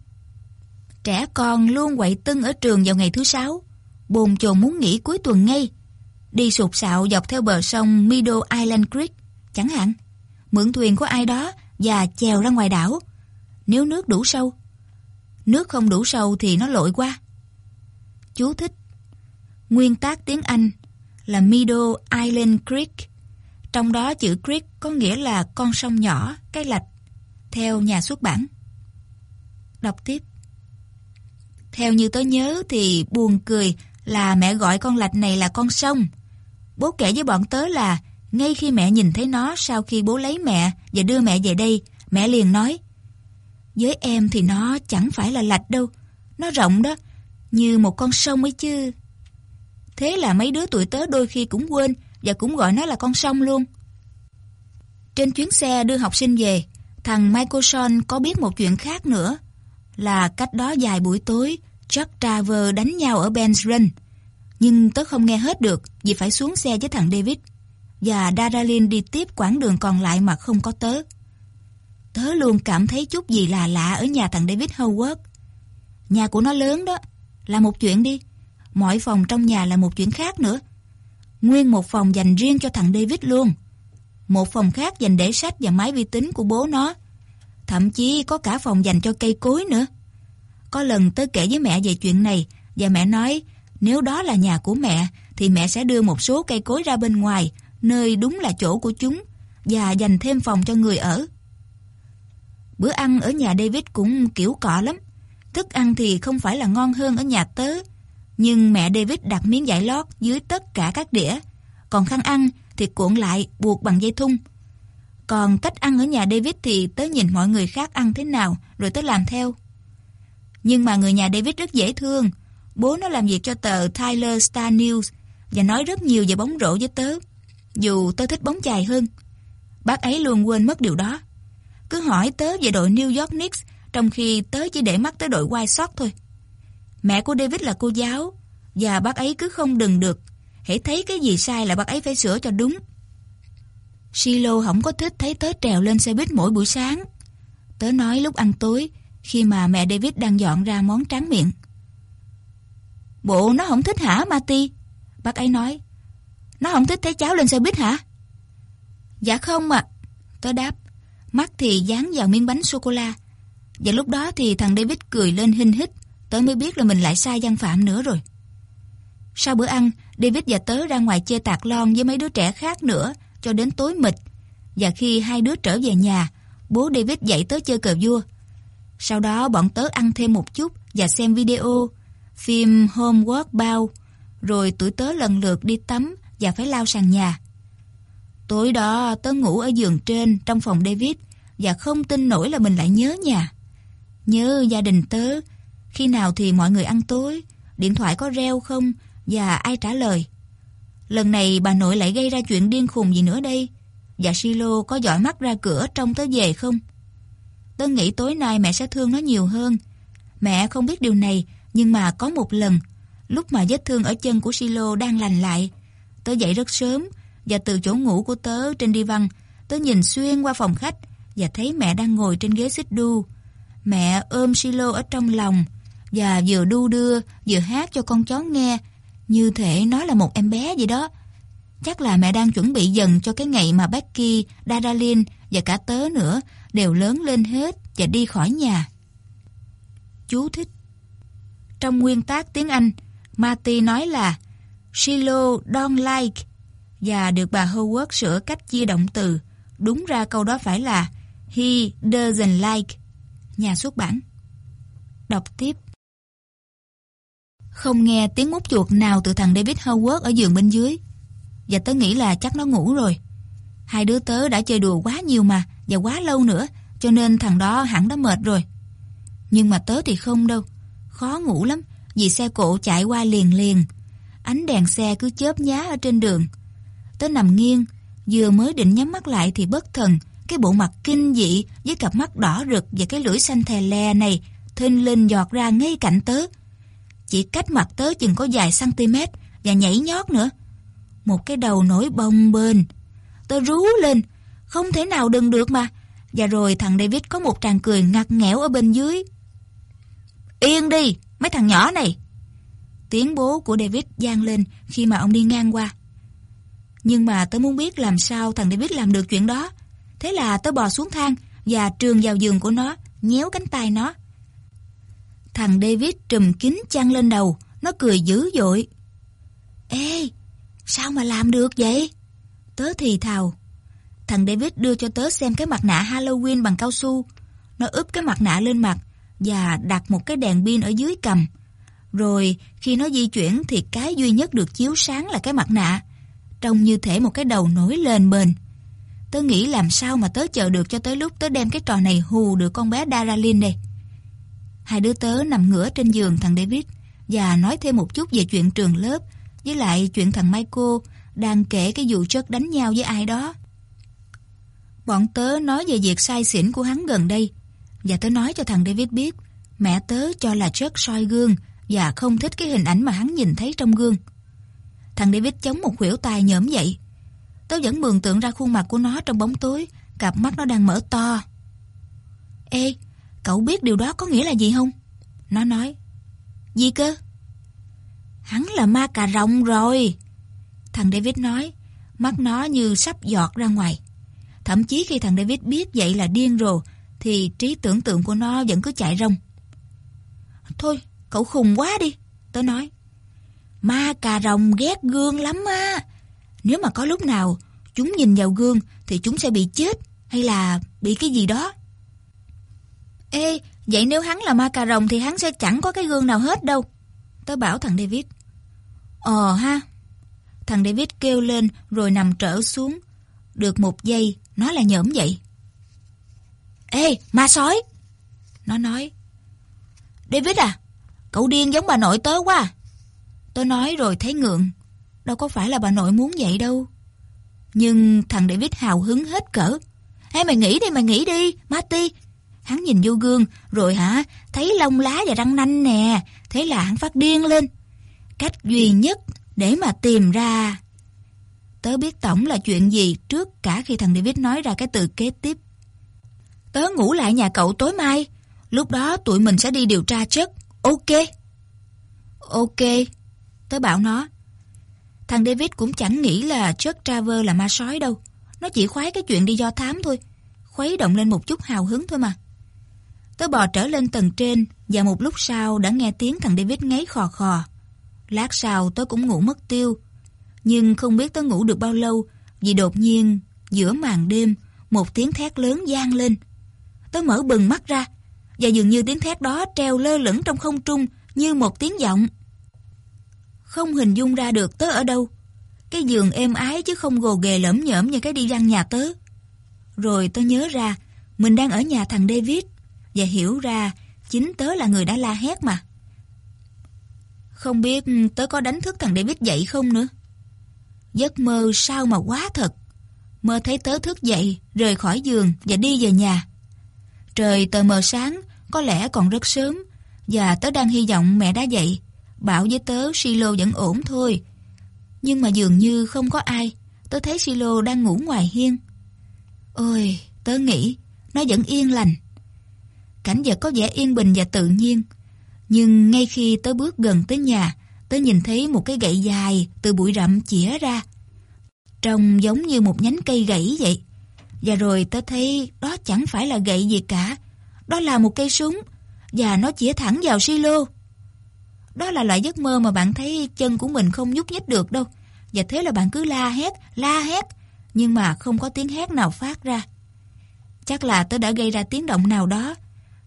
Trẻ con luôn quậy tưng ở trường vào ngày thứ sáu bồn chồn muốn nghỉ cuối tuần ngay. Đi sụt sạo dọc theo bờ sông Meadow Island Creek, chẳng hạn. Mượn thuyền của ai đó và chèo ra ngoài đảo. Nếu nước đủ sâu. Nước không đủ sâu thì nó lội qua. Chú thích. Nguyên tác tiếng Anh là Meadow Island Creek. Trong đó chữ creek có nghĩa là con sông nhỏ, cái lạch, theo nhà xuất bản. Đọc tiếp. Theo như tớ nhớ thì buồn cười là mẹ gọi con lạch này là con sông. Bố kể với bọn tớ là ngay khi mẹ nhìn thấy nó sau khi bố lấy mẹ và đưa mẹ về đây, mẹ liền nói Với em thì nó chẳng phải là lạch đâu, nó rộng đó, như một con sông ấy chứ. Thế là mấy đứa tuổi tớ đôi khi cũng quên và cũng gọi nó là con sông luôn. Trên chuyến xe đưa học sinh về, thằng Michael Sean có biết một chuyện khác nữa. Là cách đó vài buổi tối, Chuck Traver đánh nhau ở Ben's Run. Nhưng tớ không nghe hết được vì phải xuống xe với thằng David. Và Daralin đi tiếp quãng đường còn lại mà không có tớ. Tớ luôn cảm thấy chút gì là lạ ở nhà thằng David Howard. Nhà của nó lớn đó, là một chuyện đi. Mọi phòng trong nhà là một chuyện khác nữa. Nguyên một phòng dành riêng cho thằng David luôn. Một phòng khác dành để sách và máy vi tính của bố nó. Thậm chí có cả phòng dành cho cây cối nữa. Có lần tớ kể với mẹ về chuyện này và mẹ nói nếu đó là nhà của mẹ, thì mẹ sẽ đưa một số cây cối ra bên ngoài, nơi đúng là chỗ của chúng, và dành thêm phòng cho người ở. Bữa ăn ở nhà David cũng kiểu cọ lắm. Thức ăn thì không phải là ngon hơn ở nhà tớ, nhưng mẹ David đặt miếng vải lót dưới tất cả các đĩa. Còn khăn ăn thì cuộn lại, buộc bằng dây thun. Còn cách ăn ở nhà David thì tớ nhìn mọi người khác ăn thế nào, rồi tớ làm theo. Nhưng mà người nhà David rất dễ thương. Bố nó làm việc cho tờ Tyler Star News và nói rất nhiều về bóng rổ với tớ. Dù tớ thích bóng chày hơn. Bác ấy luôn quên mất điều đó. Cứ hỏi tớ về đội New York Knicks, trong khi tớ chỉ để mắt tới đội White Sox thôi. Mẹ của David là cô giáo, và bác ấy cứ không đừng được. Hãy thấy cái gì sai là bác ấy phải sửa cho đúng. Silo không có thích thấy tớ trèo lên xe buýt mỗi buổi sáng. Tớ nói lúc ăn tối, khi mà mẹ David đang dọn ra món tráng miệng. Bộ nó không thích hả Marty? Bác ấy nói. Nó không thích thấy cháu lên xe buýt hả? Dạ không ạ. Tớ đáp. Mắt thì dán vào miếng bánh sô-cô-la. Và lúc đó thì thằng David cười lên hinh hít Tớ mới biết là mình lại sai văn phạm nữa rồi. Sau bữa ăn, David và tớ ra ngoài chơi tạc lon với mấy đứa trẻ khác nữa cho đến tối mịt. Và khi hai đứa trở về nhà, bố David dạy tớ chơi cờ vua. Sau đó bọn tớ ăn thêm một chút và xem video, phim Homework Bao, rồi tụi tớ lần lượt đi tắm và phải lao sàn nhà. Tối đó tớ ngủ ở giường trên trong phòng David và không tin nổi là mình lại nhớ nhà. Nhớ gia đình tớ, khi nào thì mọi người ăn tối, điện thoại có reo không và ai trả lời. Lần này bà nội lại gây ra chuyện điên khùng gì nữa đây? Và Silo có dõi mắt ra cửa trông tới về không? Tớ nghĩ tối nay mẹ sẽ thương nó nhiều hơn. Mẹ không biết điều này, nhưng mà có một lần, lúc mà vết thương ở chân của Silo đang lành lại, tớ dậy rất sớm và từ chỗ ngủ của tớ trên đi văn, tớ nhìn xuyên qua phòng khách và thấy mẹ đang ngồi trên ghế xích đu. Mẹ ôm Silo ở trong lòng, và vừa đu đưa vừa hát cho con chó nghe như thể nó là một em bé vậy đó. Chắc là mẹ đang chuẩn bị dần cho cái ngày mà Becky, Daralyn và cả tớ nữa đều lớn lên hết và đi khỏi nhà. Chú thích trong nguyên tác tiếng Anh, Marty nói là Shiloh don't like và được bà Howard sửa cách chia động từ. Đúng ra câu đó phải là He doesn't like. Nhà xuất bản. Đọc tiếp. Không nghe tiếng mút chuột nào từ thằng David Howard ở giường bên dưới. Và tớ nghĩ là chắc nó ngủ rồi. Hai đứa tớ đã chơi đùa quá nhiều mà, và quá lâu nữa, cho nên thằng đó hẳn đã mệt rồi. Nhưng mà tớ thì không đâu. Khó ngủ lắm, vì xe cộ chạy qua liền liền. Ánh đèn xe cứ chớp nhá ở trên đường. Tớ nằm nghiêng, vừa mới định nhắm mắt lại thì bất thần, cái bộ mặt kinh dị với cặp mắt đỏ rực và cái lưỡi xanh thè lè này thình lình giọt ra ngay cạnh tớ chỉ cách mặt tớ chừng có vài cm và nhảy nhót nữa. Một cái đầu nổi bông bên Tớ rú lên, không thể nào đừng được mà. Và rồi thằng David có một tràng cười ngặt nghẽo ở bên dưới. Yên đi, mấy thằng nhỏ này. Tiếng bố của David gian lên khi mà ông đi ngang qua. Nhưng mà tớ muốn biết làm sao thằng David làm được chuyện đó. Thế là tớ bò xuống thang và trường vào giường của nó, nhéo cánh tay nó. Thằng David trùm kín chăn lên đầu, nó cười dữ dội. Ê, sao mà làm được vậy? Tớ thì thào. Thằng David đưa cho tớ xem cái mặt nạ Halloween bằng cao su. Nó ướp cái mặt nạ lên mặt và đặt một cái đèn pin ở dưới cầm. Rồi, khi nó di chuyển thì cái duy nhất được chiếu sáng là cái mặt nạ. Trông như thể một cái đầu nổi lên bền. Tớ nghĩ làm sao mà tớ chờ được cho tới lúc tớ đem cái trò này hù được con bé Daralyn đây. Hai đứa tớ nằm ngửa trên giường thằng David và nói thêm một chút về chuyện trường lớp, với lại chuyện thằng Michael đang kể cái vụ chất đánh nhau với ai đó. Bọn tớ nói về việc sai xỉn của hắn gần đây và tớ nói cho thằng David biết mẹ tớ cho là Chuck soi gương và không thích cái hình ảnh mà hắn nhìn thấy trong gương. Thằng David chống một khuỷu tay nhỡm dậy. Tớ vẫn mường tượng ra khuôn mặt của nó trong bóng tối, cặp mắt nó đang mở to. Ê, cậu biết điều đó có nghĩa là gì không? Nó nói. Gì cơ? Hắn là ma cà rồng rồi. Thằng David nói, mắt nó như sắp giọt ra ngoài. Thậm chí khi thằng David biết vậy là điên rồi, thì trí tưởng tượng của nó vẫn cứ chạy rong. Thôi, cậu khùng quá đi, tớ nói. Ma cà rồng ghét gương lắm á. Nếu mà có lúc nào chúng nhìn vào gương thì chúng sẽ bị chết hay là bị cái gì đó. Ê, vậy nếu hắn là ma cà rồng thì hắn sẽ chẳng có cái gương nào hết đâu. Tớ bảo thằng David. Ờ ha. Thằng David kêu lên rồi nằm trở xuống. Được một giây, nó lại nhỡm dậy. Ê, ma sói! Nó nói. David à, cậu điên giống bà nội tớ quá. À. Tớ nói rồi thấy ngượng. Đâu có phải là bà nội muốn vậy đâu. Nhưng thằng David hào hứng hết cỡ. Ê mày nghĩ đi, mày nghĩ đi, Marty. Hắn nhìn vô gương, rồi hả, thấy lông lá và răng nanh nè. Thế là hắn phát điên lên. Cách duy nhất để mà tìm ra... Tớ biết tổng là chuyện gì trước cả khi thằng David nói ra cái từ kế tiếp. Tớ ngủ lại nhà cậu tối mai. Lúc đó tụi mình sẽ đi điều tra chất. Ok. Ok. Tớ bảo nó. Thằng David cũng chẳng nghĩ là chất Traver là ma sói đâu. Nó chỉ khoái cái chuyện đi do thám thôi. Khuấy động lên một chút hào hứng thôi mà. Tớ bò trở lên tầng trên và một lúc sau đã nghe tiếng thằng David ngáy khò khò. Lát sau tớ cũng ngủ mất tiêu. Nhưng không biết tớ ngủ được bao lâu vì đột nhiên giữa màn đêm một tiếng thét lớn gian lên. Tớ mở bừng mắt ra và dường như tiếng thét đó treo lơ lửng trong không trung như một tiếng giọng. Không hình dung ra được tớ ở đâu. Cái giường êm ái chứ không gồ ghề lẫm nhởm như cái đi răng nhà tớ. Rồi tớ nhớ ra mình đang ở nhà thằng David và hiểu ra chính tớ là người đã la hét mà. Không biết tớ có đánh thức thằng David dậy không nữa. Giấc mơ sao mà quá thật. Mơ thấy tớ thức dậy, rời khỏi giường và đi về nhà. Trời tờ mờ sáng, có lẽ còn rất sớm, và tớ đang hy vọng mẹ đã dậy. Bảo với tớ Silo vẫn ổn thôi. Nhưng mà dường như không có ai, tớ thấy Silo đang ngủ ngoài hiên. Ôi, tớ nghĩ, nó vẫn yên lành. Cảnh vật có vẻ yên bình và tự nhiên. Nhưng ngay khi tớ bước gần tới nhà, tớ nhìn thấy một cái gậy dài từ bụi rậm chĩa ra. Trông giống như một nhánh cây gãy vậy. Và rồi tớ thấy đó chẳng phải là gậy gì cả. Đó là một cây súng. Và nó chĩa thẳng vào silo. Đó là loại giấc mơ mà bạn thấy chân của mình không nhúc nhích được đâu. Và thế là bạn cứ la hét, la hét. Nhưng mà không có tiếng hét nào phát ra. Chắc là tớ đã gây ra tiếng động nào đó.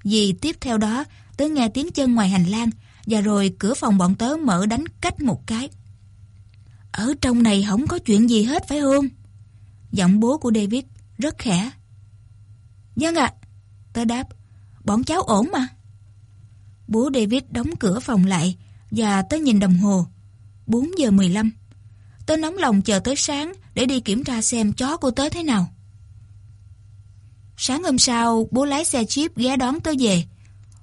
Vì tiếp theo đó tớ nghe tiếng chân ngoài hành lang và rồi cửa phòng bọn tớ mở đánh cách một cái. Ở trong này không có chuyện gì hết phải không? Giọng bố của David rất khẽ. Vâng ạ, tớ đáp, bọn cháu ổn mà. Bố David đóng cửa phòng lại và tớ nhìn đồng hồ. 4 giờ 15. Tớ nóng lòng chờ tới sáng để đi kiểm tra xem chó của tớ thế nào. Sáng hôm sau, bố lái xe Jeep ghé đón tớ về.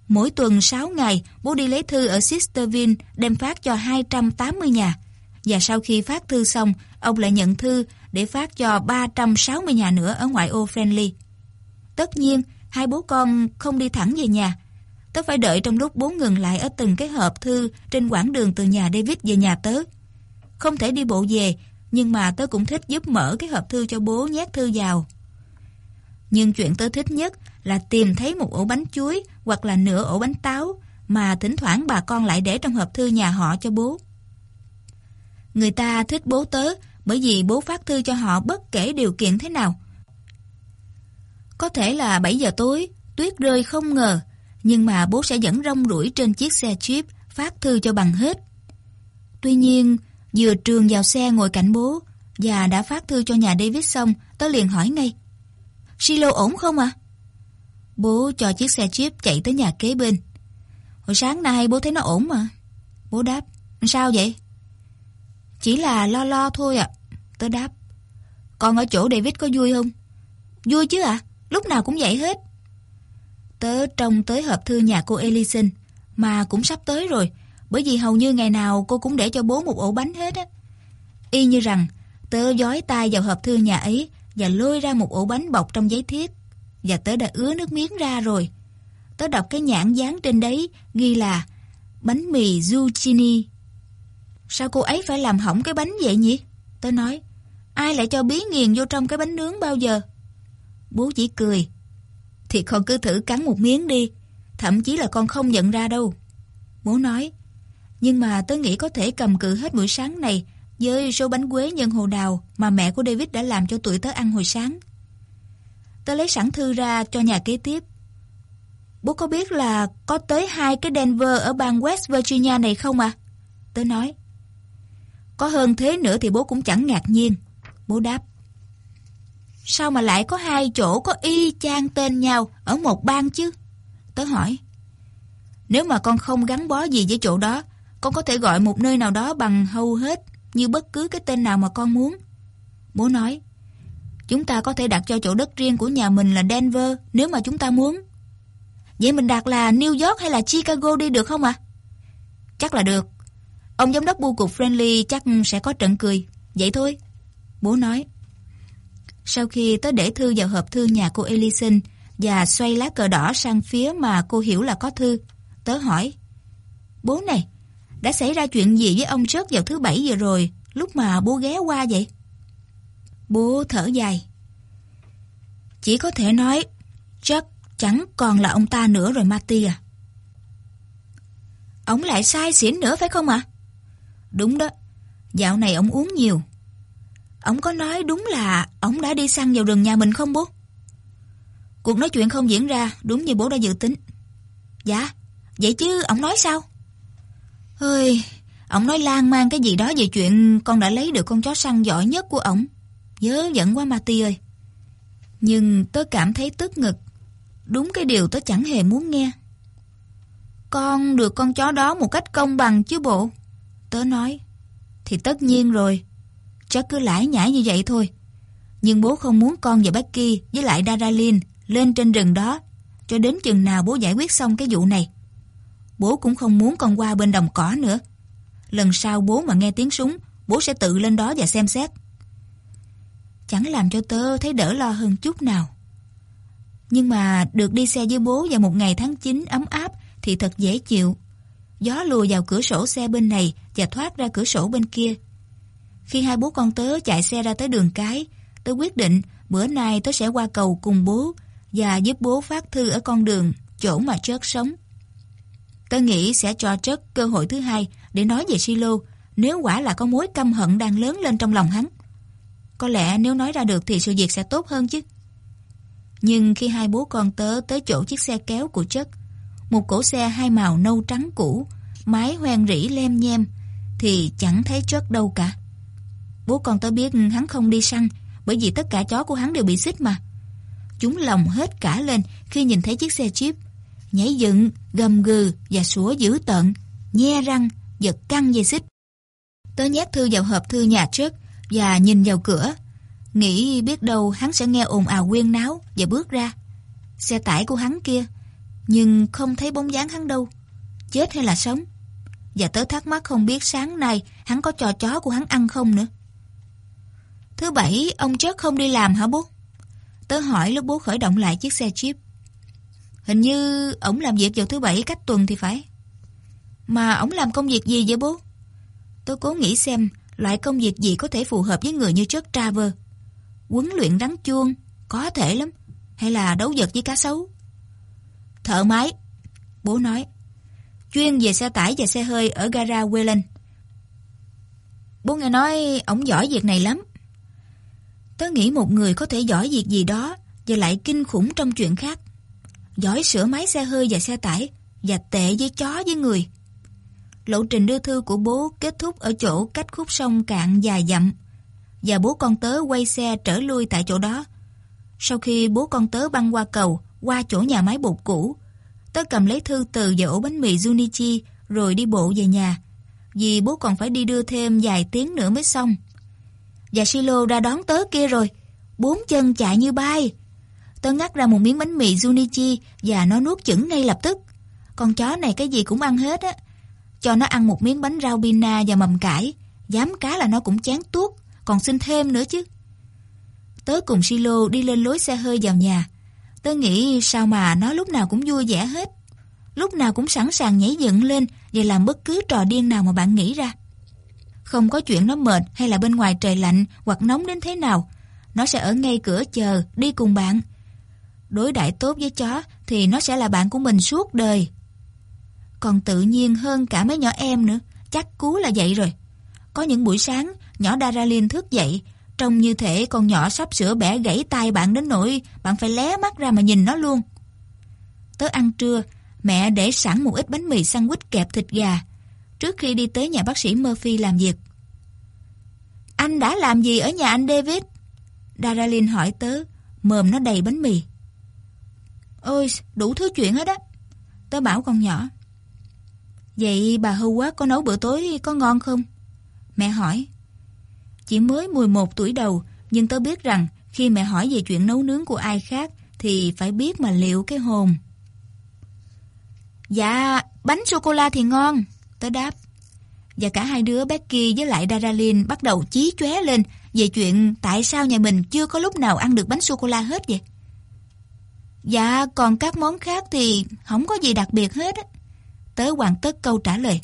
Mỗi tuần 6 ngày, bố đi lấy thư ở Sisterville đem phát cho 280 nhà. Và sau khi phát thư xong, ông lại nhận thư để phát cho 360 nhà nữa ở ngoại ô Friendly. Tất nhiên, hai bố con không đi thẳng về nhà. Tớ phải đợi trong lúc bố ngừng lại ở từng cái hộp thư trên quãng đường từ nhà David về nhà tớ. Không thể đi bộ về, nhưng mà tớ cũng thích giúp mở cái hộp thư cho bố nhét thư vào. Nhưng chuyện tớ thích nhất là tìm thấy một ổ bánh chuối hoặc là nửa ổ bánh táo mà thỉnh thoảng bà con lại để trong hộp thư nhà họ cho bố. Người ta thích bố tớ bởi vì bố phát thư cho họ bất kể điều kiện thế nào. Có thể là 7 giờ tối, tuyết rơi không ngờ, nhưng mà bố sẽ dẫn rong ruổi trên chiếc xe Jeep phát thư cho bằng hết. Tuy nhiên, vừa trường vào xe ngồi cạnh bố và đã phát thư cho nhà David xong, tớ liền hỏi ngay. Silo ổn không à? Bố cho chiếc xe Jeep chạy tới nhà kế bên. Hồi sáng nay bố thấy nó ổn mà. Bố đáp, sao vậy? Chỉ là lo lo thôi ạ. Tớ đáp, con ở chỗ David có vui không? Vui chứ ạ, lúc nào cũng vậy hết. Tớ trông tới hộp thư nhà cô Ellison, mà cũng sắp tới rồi, bởi vì hầu như ngày nào cô cũng để cho bố một ổ bánh hết á. Y như rằng, tớ giói tay vào hộp thư nhà ấy và lôi ra một ổ bánh bọc trong giấy thiếp. Và tớ đã ứa nước miếng ra rồi. Tớ đọc cái nhãn dán trên đấy, ghi là bánh mì zucchini. Sao cô ấy phải làm hỏng cái bánh vậy nhỉ? Tớ nói, ai lại cho bí nghiền vô trong cái bánh nướng bao giờ? Bố chỉ cười. Thì con cứ thử cắn một miếng đi, thậm chí là con không nhận ra đâu. Bố nói, nhưng mà tớ nghĩ có thể cầm cự hết buổi sáng này với số bánh quế nhân hồ đào mà mẹ của David đã làm cho tụi tớ ăn hồi sáng. Tớ lấy sẵn thư ra cho nhà kế tiếp. Bố có biết là có tới hai cái Denver ở bang West Virginia này không à? Tớ nói. Có hơn thế nữa thì bố cũng chẳng ngạc nhiên. Bố đáp. Sao mà lại có hai chỗ có y chang tên nhau ở một bang chứ? Tớ hỏi. Nếu mà con không gắn bó gì với chỗ đó, con có thể gọi một nơi nào đó bằng hầu hết như bất cứ cái tên nào mà con muốn. Bố nói, chúng ta có thể đặt cho chỗ đất riêng của nhà mình là Denver nếu mà chúng ta muốn. Vậy mình đặt là New York hay là Chicago đi được không ạ? Chắc là được. Ông giám đốc bưu cục Friendly chắc sẽ có trận cười. Vậy thôi. Bố nói. Sau khi tớ để thư vào hộp thư nhà cô Ellison và xoay lá cờ đỏ sang phía mà cô hiểu là có thư, tớ hỏi. Bố này, đã xảy ra chuyện gì với ông Rớt vào thứ bảy giờ rồi, lúc mà bố ghé qua vậy? Bố thở dài. Chỉ có thể nói, chắc chẳng còn là ông ta nữa rồi Marty à. Ông lại sai xỉn nữa phải không ạ? Đúng đó, dạo này ông uống nhiều. Ông có nói đúng là ông đã đi săn vào rừng nhà mình không bố? Cuộc nói chuyện không diễn ra đúng như bố đã dự tính. Dạ, vậy chứ ông nói sao? Ơi, ông nói lan man cái gì đó về chuyện con đã lấy được con chó săn giỏi nhất của ông, Dớ dẫn quá Mati ơi. Nhưng tớ cảm thấy tức ngực. Đúng cái điều tớ chẳng hề muốn nghe. Con được con chó đó một cách công bằng chứ bộ. Tớ nói. Thì tất nhiên rồi. Cháu cứ lãi nhãi như vậy thôi. Nhưng bố không muốn con và Becky với lại Daralyn lên trên rừng đó cho đến chừng nào bố giải quyết xong cái vụ này. Bố cũng không muốn con qua bên đồng cỏ nữa. Lần sau bố mà nghe tiếng súng, bố sẽ tự lên đó và xem xét. Chẳng làm cho tớ thấy đỡ lo hơn chút nào. Nhưng mà được đi xe với bố vào một ngày tháng 9 ấm áp thì thật dễ chịu. Gió lùa vào cửa sổ xe bên này và thoát ra cửa sổ bên kia. Khi hai bố con tớ chạy xe ra tới đường cái, tớ quyết định bữa nay tớ sẽ qua cầu cùng bố và giúp bố phát thư ở con đường chỗ mà Trớt sống. Tớ nghĩ sẽ cho Trớt cơ hội thứ hai để nói về Silo nếu quả là có mối căm hận đang lớn lên trong lòng hắn. Có lẽ nếu nói ra được thì sự việc sẽ tốt hơn chứ. Nhưng khi hai bố con tớ tới chỗ chiếc xe kéo của chất, một cổ xe hai màu nâu trắng cũ, mái hoen rỉ lem nhem, thì chẳng thấy chất đâu cả. Bố con tớ biết hắn không đi săn, bởi vì tất cả chó của hắn đều bị xích mà. Chúng lòng hết cả lên khi nhìn thấy chiếc xe Jeep, nhảy dựng, gầm gừ và sủa dữ tợn, nhe răng, giật căng dây xích. Tớ nhét thư vào hộp thư nhà trước và nhìn vào cửa, nghĩ biết đâu hắn sẽ nghe ồn ào quyên náo và bước ra. Xe tải của hắn kia, nhưng không thấy bóng dáng hắn đâu, chết hay là sống. Và tớ thắc mắc không biết sáng nay hắn có cho chó của hắn ăn không nữa. Thứ bảy, ông chết không đi làm hả bố? Tớ hỏi lúc bố khởi động lại chiếc xe Jeep. Hình như ổng làm việc vào thứ bảy cách tuần thì phải. Mà ổng làm công việc gì vậy bố? Tôi cố nghĩ xem loại công việc gì có thể phù hợp với người như Chuck Traver. Huấn luyện rắn chuông, có thể lắm. Hay là đấu vật với cá sấu. Thợ máy, bố nói. Chuyên về xe tải và xe hơi ở gara Wayland. bố nghe nói ổng giỏi việc này lắm. Tớ nghĩ một người có thể giỏi việc gì đó và lại kinh khủng trong chuyện khác. Giỏi sửa máy xe hơi và xe tải và tệ với chó với người. Lộ trình đưa thư của bố kết thúc ở chỗ cách khúc sông cạn dài dặm và bố con tớ quay xe trở lui tại chỗ đó. Sau khi bố con tớ băng qua cầu, qua chỗ nhà máy bột cũ, tớ cầm lấy thư từ và ổ bánh mì Junichi rồi đi bộ về nhà. Vì bố còn phải đi đưa thêm vài tiếng nữa mới xong. Và Silo ra đón tớ kia rồi, bốn chân chạy như bay. Tớ ngắt ra một miếng bánh mì Junichi và nó nuốt chửng ngay lập tức. Con chó này cái gì cũng ăn hết á. Cho nó ăn một miếng bánh rau bina và mầm cải. Dám cá là nó cũng chán tuốt, còn xin thêm nữa chứ. Tớ cùng Silo đi lên lối xe hơi vào nhà. Tớ nghĩ sao mà nó lúc nào cũng vui vẻ hết. Lúc nào cũng sẵn sàng nhảy dựng lên và làm bất cứ trò điên nào mà bạn nghĩ ra. Không có chuyện nó mệt hay là bên ngoài trời lạnh hoặc nóng đến thế nào. Nó sẽ ở ngay cửa chờ, đi cùng bạn. Đối đãi tốt với chó thì nó sẽ là bạn của mình suốt đời. Còn tự nhiên hơn cả mấy nhỏ em nữa, chắc cú là vậy rồi. Có những buổi sáng, nhỏ Daralin thức dậy, trông như thể con nhỏ sắp sửa bẻ gãy tay bạn đến nỗi bạn phải lé mắt ra mà nhìn nó luôn. Tớ ăn trưa, mẹ để sẵn một ít bánh mì sandwich kẹp thịt gà, trước khi đi tới nhà bác sĩ Murphy làm việc. Anh đã làm gì ở nhà anh David? Daralyn hỏi tớ, mồm nó đầy bánh mì. Ôi, đủ thứ chuyện hết á. Tớ bảo con nhỏ. Vậy bà Howard có nấu bữa tối có ngon không? Mẹ hỏi. Chỉ mới 11 tuổi đầu, nhưng tớ biết rằng khi mẹ hỏi về chuyện nấu nướng của ai khác thì phải biết mà liệu cái hồn. Dạ, bánh sô-cô-la thì ngon, tớ đáp. Và cả hai đứa Becky với lại Daralin bắt đầu chí chóe lên về chuyện tại sao nhà mình chưa có lúc nào ăn được bánh sô-cô-la hết vậy. Dạ, còn các món khác thì không có gì đặc biệt hết. Tớ hoàn tất câu trả lời.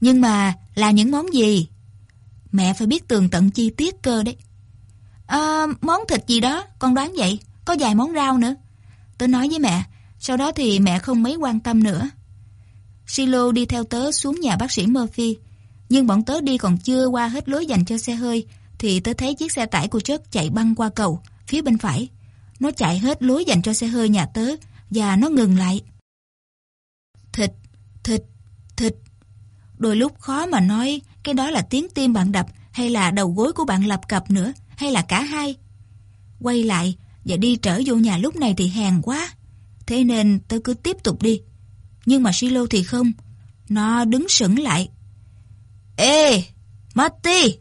Nhưng mà là những món gì? Mẹ phải biết tường tận chi tiết cơ đấy. À, món thịt gì đó, con đoán vậy. Có vài món rau nữa. Tớ nói với mẹ, sau đó thì mẹ không mấy quan tâm nữa. Silo đi theo tớ xuống nhà bác sĩ Murphy. Nhưng bọn tớ đi còn chưa qua hết lối dành cho xe hơi, thì tớ thấy chiếc xe tải của chất chạy băng qua cầu, phía bên phải. Nó chạy hết lối dành cho xe hơi nhà tớ, và nó ngừng lại. Thịt, thịt, thịt. Đôi lúc khó mà nói cái đó là tiếng tim bạn đập hay là đầu gối của bạn lập cập nữa, hay là cả hai. Quay lại và đi trở vô nhà lúc này thì hèn quá. Thế nên tớ cứ tiếp tục đi. Nhưng mà Silo thì không. Nó đứng sững lại. Ê, Marty!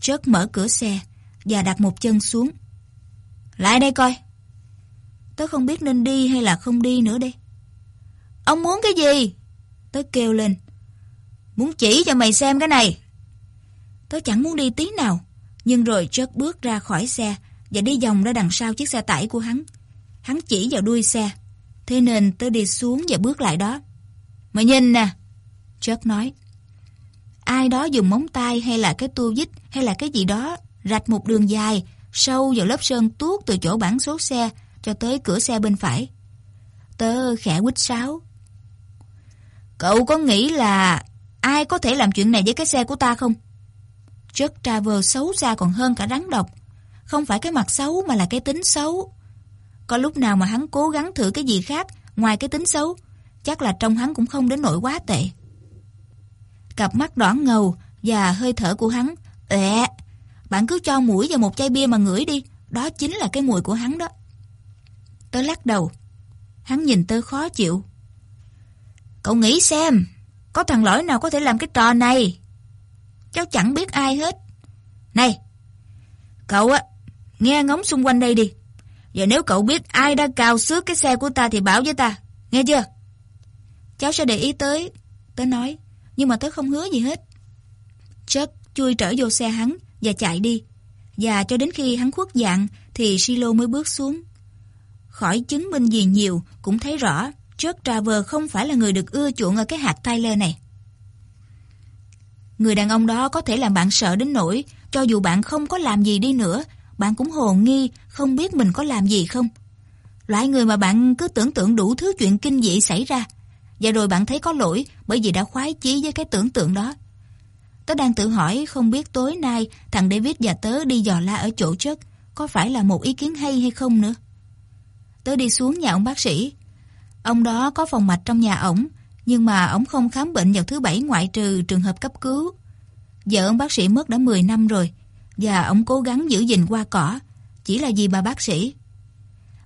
Chuck mở cửa xe và đặt một chân xuống. Lại đây coi. Tớ không biết nên đi hay là không đi nữa đây. Ông muốn cái gì? Tớ kêu lên. Muốn chỉ cho mày xem cái này. Tớ chẳng muốn đi tí nào. Nhưng rồi Chuck bước ra khỏi xe và đi vòng ra đằng sau chiếc xe tải của hắn. Hắn chỉ vào đuôi xe. Thế nên tớ đi xuống và bước lại đó. Mày nhìn nè. Chuck nói. Ai đó dùng móng tay hay là cái tua vít hay là cái gì đó rạch một đường dài sâu vào lớp sơn tuốt từ chỗ bảng số xe cho tới cửa xe bên phải. Tớ khẽ quýt sáo. Cậu có nghĩ là ai có thể làm chuyện này với cái xe của ta không? Chuck Traver xấu xa còn hơn cả rắn độc. Không phải cái mặt xấu mà là cái tính xấu. Có lúc nào mà hắn cố gắng thử cái gì khác ngoài cái tính xấu, chắc là trong hắn cũng không đến nỗi quá tệ. Cặp mắt đỏ ngầu và hơi thở của hắn, "Ệ, bạn cứ cho mũi vào một chai bia mà ngửi đi, đó chính là cái mùi của hắn đó. Tớ lắc đầu, hắn nhìn tớ khó chịu. Cậu nghĩ xem, có thằng lõi nào có thể làm cái trò này? Cháu chẳng biết ai hết. Này, cậu á, nghe ngóng xung quanh đây đi. Và nếu cậu biết ai đã cào xước cái xe của ta thì bảo với ta, nghe chưa? Cháu sẽ để ý tới, tớ nói, nhưng mà tớ không hứa gì hết. Chuck chui trở vô xe hắn và chạy đi. Và cho đến khi hắn khuất dạng thì Silo mới bước xuống. Khỏi chứng minh gì nhiều cũng thấy rõ Chuck Traver không phải là người được ưa chuộng ở cái hạt Tyler này. Người đàn ông đó có thể làm bạn sợ đến nỗi cho dù bạn không có làm gì đi nữa bạn cũng hồ nghi không biết mình có làm gì không. Loại người mà bạn cứ tưởng tượng đủ thứ chuyện kinh dị xảy ra và rồi bạn thấy có lỗi bởi vì đã khoái chí với cái tưởng tượng đó. Tớ đang tự hỏi không biết tối nay thằng David và tớ đi dò la ở chỗ chất có phải là một ý kiến hay hay không nữa. Tớ đi xuống nhà ông bác sĩ. Ông đó có phòng mạch trong nhà ổng, nhưng mà ổng không khám bệnh vào thứ bảy ngoại trừ trường hợp cấp cứu. Vợ ông bác sĩ mất đã 10 năm rồi, và ông cố gắng giữ gìn qua cỏ, chỉ là vì bà bác sĩ.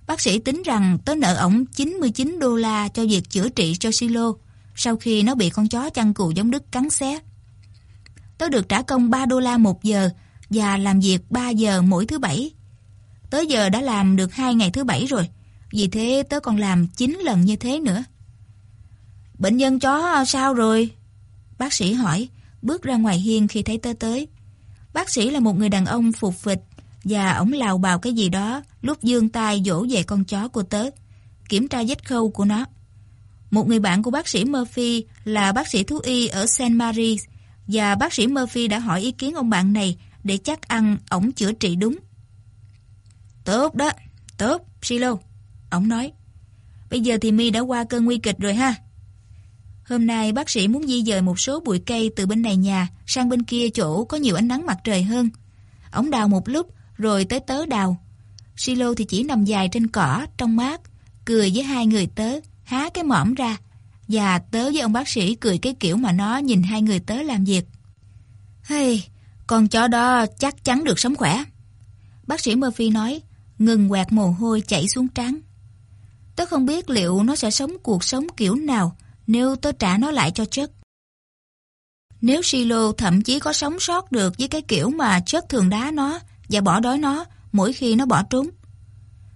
Bác sĩ tính rằng tớ nợ ổng 99 đô la cho việc chữa trị cho Silo sau khi nó bị con chó chăn cừu giống Đức cắn xé. Tớ được trả công 3 đô la một giờ và làm việc 3 giờ mỗi thứ bảy. Tới giờ đã làm được hai ngày thứ bảy rồi, vì thế tớ còn làm 9 lần như thế nữa. Bệnh nhân chó sao rồi? Bác sĩ hỏi, bước ra ngoài hiên khi thấy tớ tới. Bác sĩ là một người đàn ông phục vịt và ổng lào bào cái gì đó lúc dương tay dỗ về con chó của tớ, kiểm tra vết khâu của nó. Một người bạn của bác sĩ Murphy là bác sĩ thú y ở St. Mary's và bác sĩ Murphy đã hỏi ý kiến ông bạn này để chắc ăn ổng chữa trị đúng. Tốt đó, tốt, Silo. ổng nói. Bây giờ thì mi đã qua cơn nguy kịch rồi ha. Hôm nay bác sĩ muốn di dời một số bụi cây từ bên này nhà sang bên kia chỗ có nhiều ánh nắng mặt trời hơn. Ông đào một lúc rồi tới tớ đào. Silo thì chỉ nằm dài trên cỏ trong mát, cười với hai người tớ, há cái mõm ra. Và tớ với ông bác sĩ cười cái kiểu mà nó nhìn hai người tớ làm việc. Hey, con chó đó chắc chắn được sống khỏe. Bác sĩ Murphy nói, ngừng quẹt mồ hôi chảy xuống trán. Tớ không biết liệu nó sẽ sống cuộc sống kiểu nào nếu tớ trả nó lại cho chất. Nếu Silo thậm chí có sống sót được với cái kiểu mà chất thường đá nó và bỏ đói nó mỗi khi nó bỏ trốn.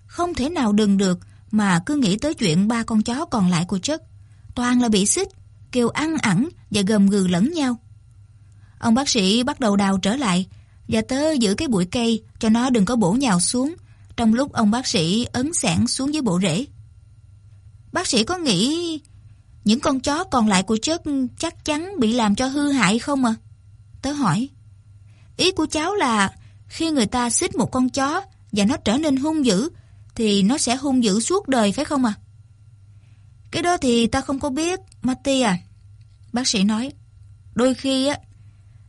Không thể nào đừng được mà cứ nghĩ tới chuyện ba con chó còn lại của chất. Toàn là bị xích, kêu ăn ẳng và gầm gừ lẫn nhau. Ông bác sĩ bắt đầu đào trở lại và tớ giữ cái bụi cây cho nó đừng có bổ nhào xuống trong lúc ông bác sĩ ấn sảng xuống dưới bộ rễ. Bác sĩ có nghĩ những con chó còn lại của chất chắc chắn bị làm cho hư hại không à? Tớ hỏi. Ý của cháu là khi người ta xích một con chó và nó trở nên hung dữ thì nó sẽ hung dữ suốt đời phải không à? Cái đó thì ta không có biết, Matty à. Bác sĩ nói. Đôi khi á,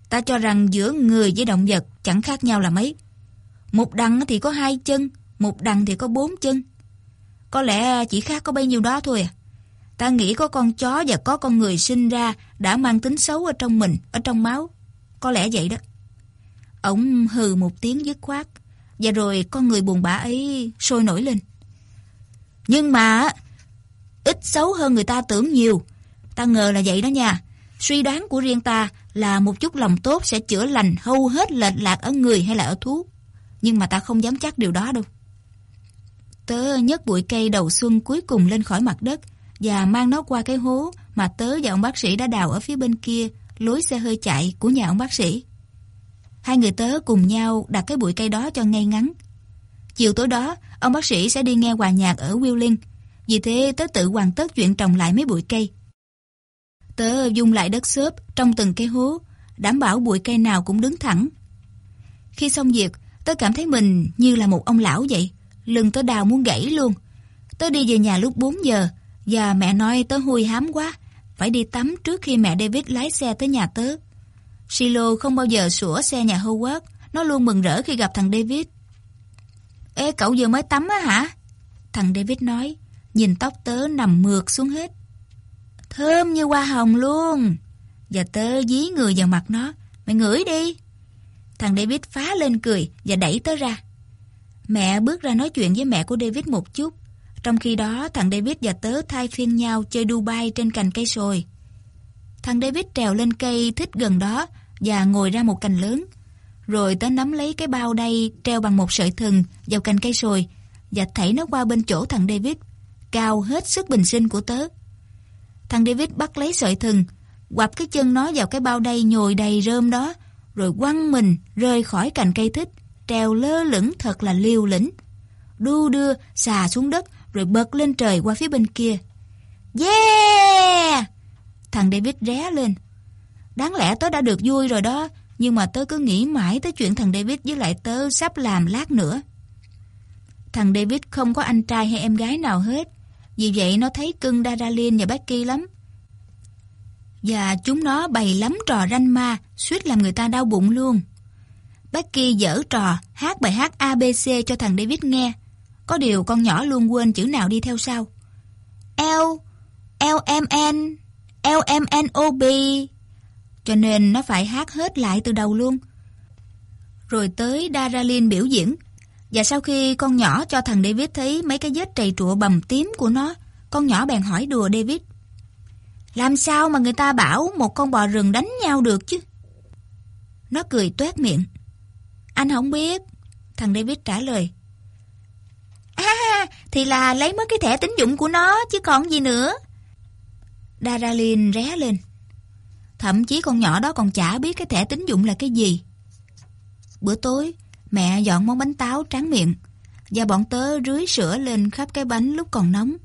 ta cho rằng giữa người với động vật chẳng khác nhau là mấy. Một đằng thì có hai chân, một đằng thì có bốn chân. Có lẽ chỉ khác có bấy nhiêu đó thôi à. Ta nghĩ có con chó và có con người sinh ra đã mang tính xấu ở trong mình, ở trong máu. Có lẽ vậy đó. Ông hừ một tiếng dứt khoát. Và rồi con người buồn bã ấy sôi nổi lên. Nhưng mà ít xấu hơn người ta tưởng nhiều. Ta ngờ là vậy đó nha. Suy đoán của riêng ta là một chút lòng tốt sẽ chữa lành hầu hết lệch lạc ở người hay là ở thú. Nhưng mà ta không dám chắc điều đó đâu. Tớ nhấc bụi cây đầu xuân cuối cùng lên khỏi mặt đất và mang nó qua cái hố mà tớ và ông bác sĩ đã đào ở phía bên kia lối xe hơi chạy của nhà ông bác sĩ. Hai người tớ cùng nhau đặt cái bụi cây đó cho ngay ngắn. Chiều tối đó, ông bác sĩ sẽ đi nghe hòa nhạc ở Willing, Vì thế tớ tự hoàn tất chuyện trồng lại mấy bụi cây. Tớ dung lại đất xốp trong từng cái hố, đảm bảo bụi cây nào cũng đứng thẳng. Khi xong việc, tớ cảm thấy mình như là một ông lão vậy. Lưng tớ đau muốn gãy luôn. Tớ đi về nhà lúc 4 giờ, và mẹ nói tớ hùi hám quá, phải đi tắm trước khi mẹ David lái xe tới nhà tớ. Silo không bao giờ sủa xe nhà Howard, nó luôn mừng rỡ khi gặp thằng David. Ê, cậu vừa mới tắm á hả? Thằng David nói, nhìn tóc tớ nằm mượt xuống hết. Thơm như hoa hồng luôn. Và tớ dí người vào mặt nó. Mày ngửi đi. Thằng David phá lên cười và đẩy tớ ra. Mẹ bước ra nói chuyện với mẹ của David một chút. Trong khi đó, thằng David và tớ thay phiên nhau chơi Dubai trên cành cây sồi. Thằng David trèo lên cây thích gần đó và ngồi ra một cành lớn. Rồi tớ nắm lấy cái bao đây treo bằng một sợi thừng vào cành cây sồi và thảy nó qua bên chỗ thằng David, cao hết sức bình sinh của tớ. Thằng David bắt lấy sợi thừng, quặp cái chân nó vào cái bao đây nhồi đầy rơm đó, rồi quăng mình rơi khỏi cành cây thích, treo lơ lửng thật là liều lĩnh. Đu đưa, xà xuống đất, rồi bật lên trời qua phía bên kia. Yeah! Thằng David ré lên. Đáng lẽ tớ đã được vui rồi đó, nhưng mà tớ cứ nghĩ mãi tới chuyện thằng David với lại tớ sắp làm lát nữa. Thằng David không có anh trai hay em gái nào hết, vì vậy nó thấy cưng Daralyn và Becky lắm. Và chúng nó bày lắm trò ranh ma, suýt làm người ta đau bụng luôn. Becky dở trò hát bài hát ABC cho thằng David nghe. Có điều con nhỏ luôn quên chữ nào đi theo sau. L, L M N, L M N O B. Cho nên nó phải hát hết lại từ đầu luôn. Rồi tới daralin biểu diễn. Và sau khi con nhỏ cho thằng David thấy mấy cái vết trầy trụa bầm tím của nó, con nhỏ bèn hỏi đùa David. Làm sao mà người ta bảo một con bò rừng đánh nhau được chứ? Nó cười tuét miệng. Anh không biết. Thằng David trả lời. Thì là lấy mất cái thẻ tín dụng của nó chứ còn gì nữa. Daralyn ré lên. Thậm chí con nhỏ đó còn chả biết cái thẻ tín dụng là cái gì. Bữa tối, mẹ dọn món bánh táo tráng miệng và bọn tớ rưới sữa lên khắp cái bánh lúc còn nóng.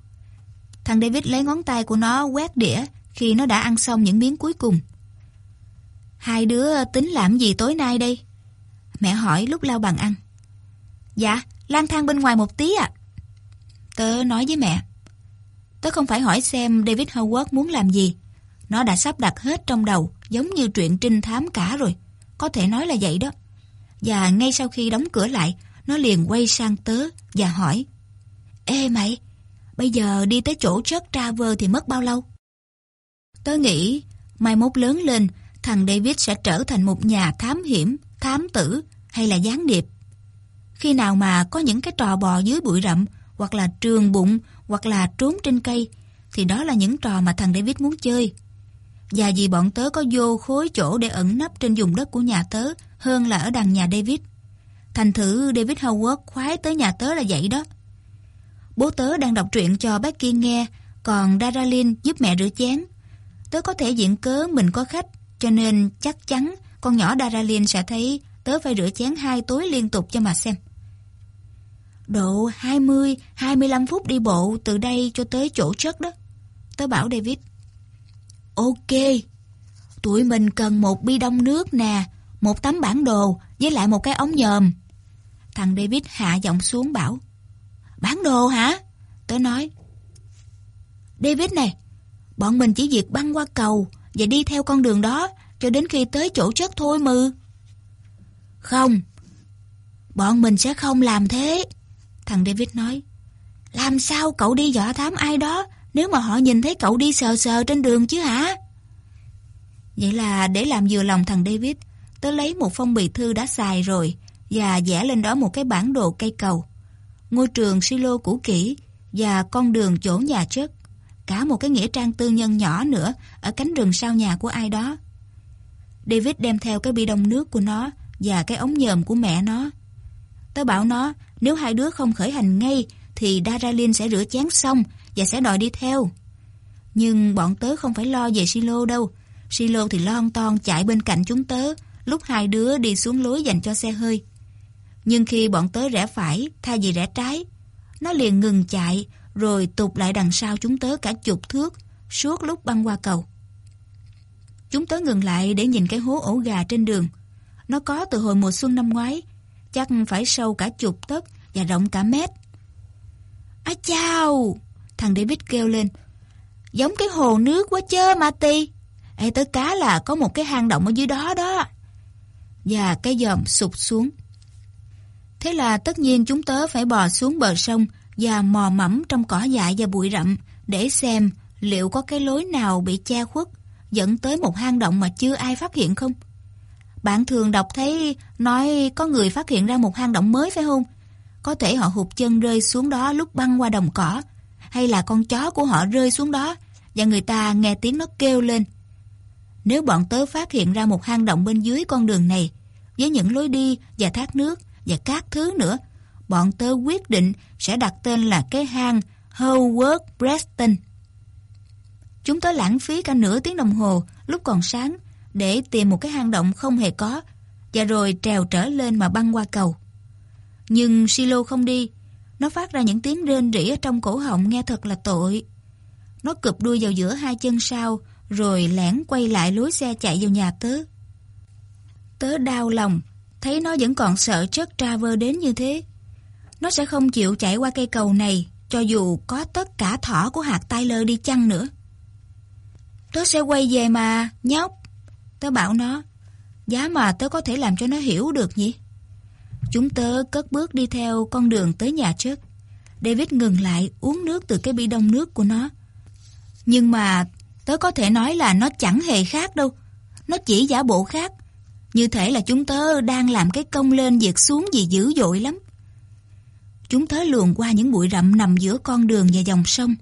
Thằng David lấy ngón tay của nó quét đĩa khi nó đã ăn xong những miếng cuối cùng. Hai đứa tính làm gì tối nay đây? Mẹ hỏi lúc lao bàn ăn. Dạ, lang thang bên ngoài một tí ạ. Tớ nói với mẹ. Tớ không phải hỏi xem David Howard muốn làm gì. Nó đã sắp đặt hết trong đầu, giống như truyện trinh thám cả rồi. Có thể nói là vậy đó. Và ngay sau khi đóng cửa lại, nó liền quay sang tớ và hỏi. Ê mày, bây giờ đi tới chỗ Chuck Traver thì mất bao lâu? Tớ nghĩ, mai mốt lớn lên, thằng David sẽ trở thành một nhà thám hiểm, thám tử hay là gián điệp. Khi nào mà có những cái trò bò dưới bụi rậm, hoặc là trường bụng, hoặc là trốn trên cây, thì đó là những trò mà thằng David muốn chơi. Và vì bọn tớ có vô khối chỗ để ẩn nấp trên vùng đất của nhà tớ hơn là ở đằng nhà David. Thành thử David Howard khoái tới nhà tớ là vậy đó. Bố tớ đang đọc truyện cho Becky nghe, còn Daralyn giúp mẹ rửa chén. Tớ có thể diện cớ mình có khách, cho nên chắc chắn con nhỏ Daralyn sẽ thấy tớ phải rửa chén hai tối liên tục cho mà xem. Độ 20, 25 phút đi bộ từ đây cho tới chỗ chất đó. Tớ bảo David. Ok, tụi mình cần một bi đông nước nè, một tấm bản đồ với lại một cái ống nhòm. Thằng David hạ giọng xuống bảo. Bản đồ hả? Tớ nói. David này, bọn mình chỉ việc băng qua cầu và đi theo con đường đó cho đến khi tới chỗ chất thôi mừ. Không, bọn mình sẽ không làm thế. Thằng David nói. Làm sao cậu đi dọa thám ai đó nếu mà họ nhìn thấy cậu đi sờ sờ trên đường chứ hả? Vậy là để làm vừa lòng thằng David, tớ lấy một phong bì thư đã xài rồi và vẽ lên đó một cái bản đồ cây cầu. Ngôi trường silo cũ kỹ và con đường chỗ nhà chất. Cả một cái nghĩa trang tư nhân nhỏ nữa ở cánh rừng sau nhà của ai đó. David đem theo cái bi đông nước của nó và cái ống nhòm của mẹ nó. Tớ bảo nó nếu hai đứa không khởi hành ngay thì Daralin sẽ rửa chén xong và sẽ đòi đi theo. Nhưng bọn tớ không phải lo về Silo đâu. Silo thì lon ton chạy bên cạnh chúng tớ lúc hai đứa đi xuống lối dành cho xe hơi. Nhưng khi bọn tớ rẽ phải thay vì rẽ trái, nó liền ngừng chạy rồi tụt lại đằng sau chúng tớ cả chục thước suốt lúc băng qua cầu. Chúng tớ ngừng lại để nhìn cái hố ổ gà trên đường. Nó có từ hồi mùa xuân năm ngoái, chắc phải sâu cả chục tấc và rộng cả mét. Á chao, Thằng David kêu lên. Giống cái hồ nước quá chơ Marty. Ê tới cá là có một cái hang động ở dưới đó đó. Và cái dòm sụp xuống. Thế là tất nhiên chúng tớ phải bò xuống bờ sông và mò mẫm trong cỏ dại và bụi rậm để xem liệu có cái lối nào bị che khuất dẫn tới một hang động mà chưa ai phát hiện không? Bạn thường đọc thấy nói có người phát hiện ra một hang động mới phải không? Có thể họ hụt chân rơi xuống đó lúc băng qua đồng cỏ, hay là con chó của họ rơi xuống đó và người ta nghe tiếng nó kêu lên. Nếu bọn tớ phát hiện ra một hang động bên dưới con đường này, với những lối đi và thác nước và các thứ nữa, bọn tớ quyết định sẽ đặt tên là cái hang Howard Preston. Chúng tớ lãng phí cả nửa tiếng đồng hồ lúc còn sáng để tìm một cái hang động không hề có và rồi trèo trở lên mà băng qua cầu. Nhưng Silo không đi, nó phát ra những tiếng rên rỉ ở trong cổ họng nghe thật là tội. Nó cụp đuôi vào giữa hai chân sau rồi lẻn quay lại lối xe chạy vào nhà tớ. Tớ đau lòng, thấy nó vẫn còn sợ chất Traver đến như thế. Nó sẽ không chịu chạy qua cây cầu này cho dù có tất cả thỏ của hạt Tyler đi chăng nữa. Tớ sẽ quay về mà, nhóc. Tớ bảo nó, giá mà tớ có thể làm cho nó hiểu được nhỉ? Chúng tớ cất bước đi theo con đường tới nhà trước. David ngừng lại uống nước từ cái bi đông nước của nó. Nhưng mà tớ có thể nói là nó chẳng hề khác đâu. Nó chỉ giả bộ khác. Như thể là chúng tớ đang làm cái công lên việc xuống gì dữ dội lắm. Chúng tớ luồn qua những bụi rậm nằm giữa con đường và dòng sông.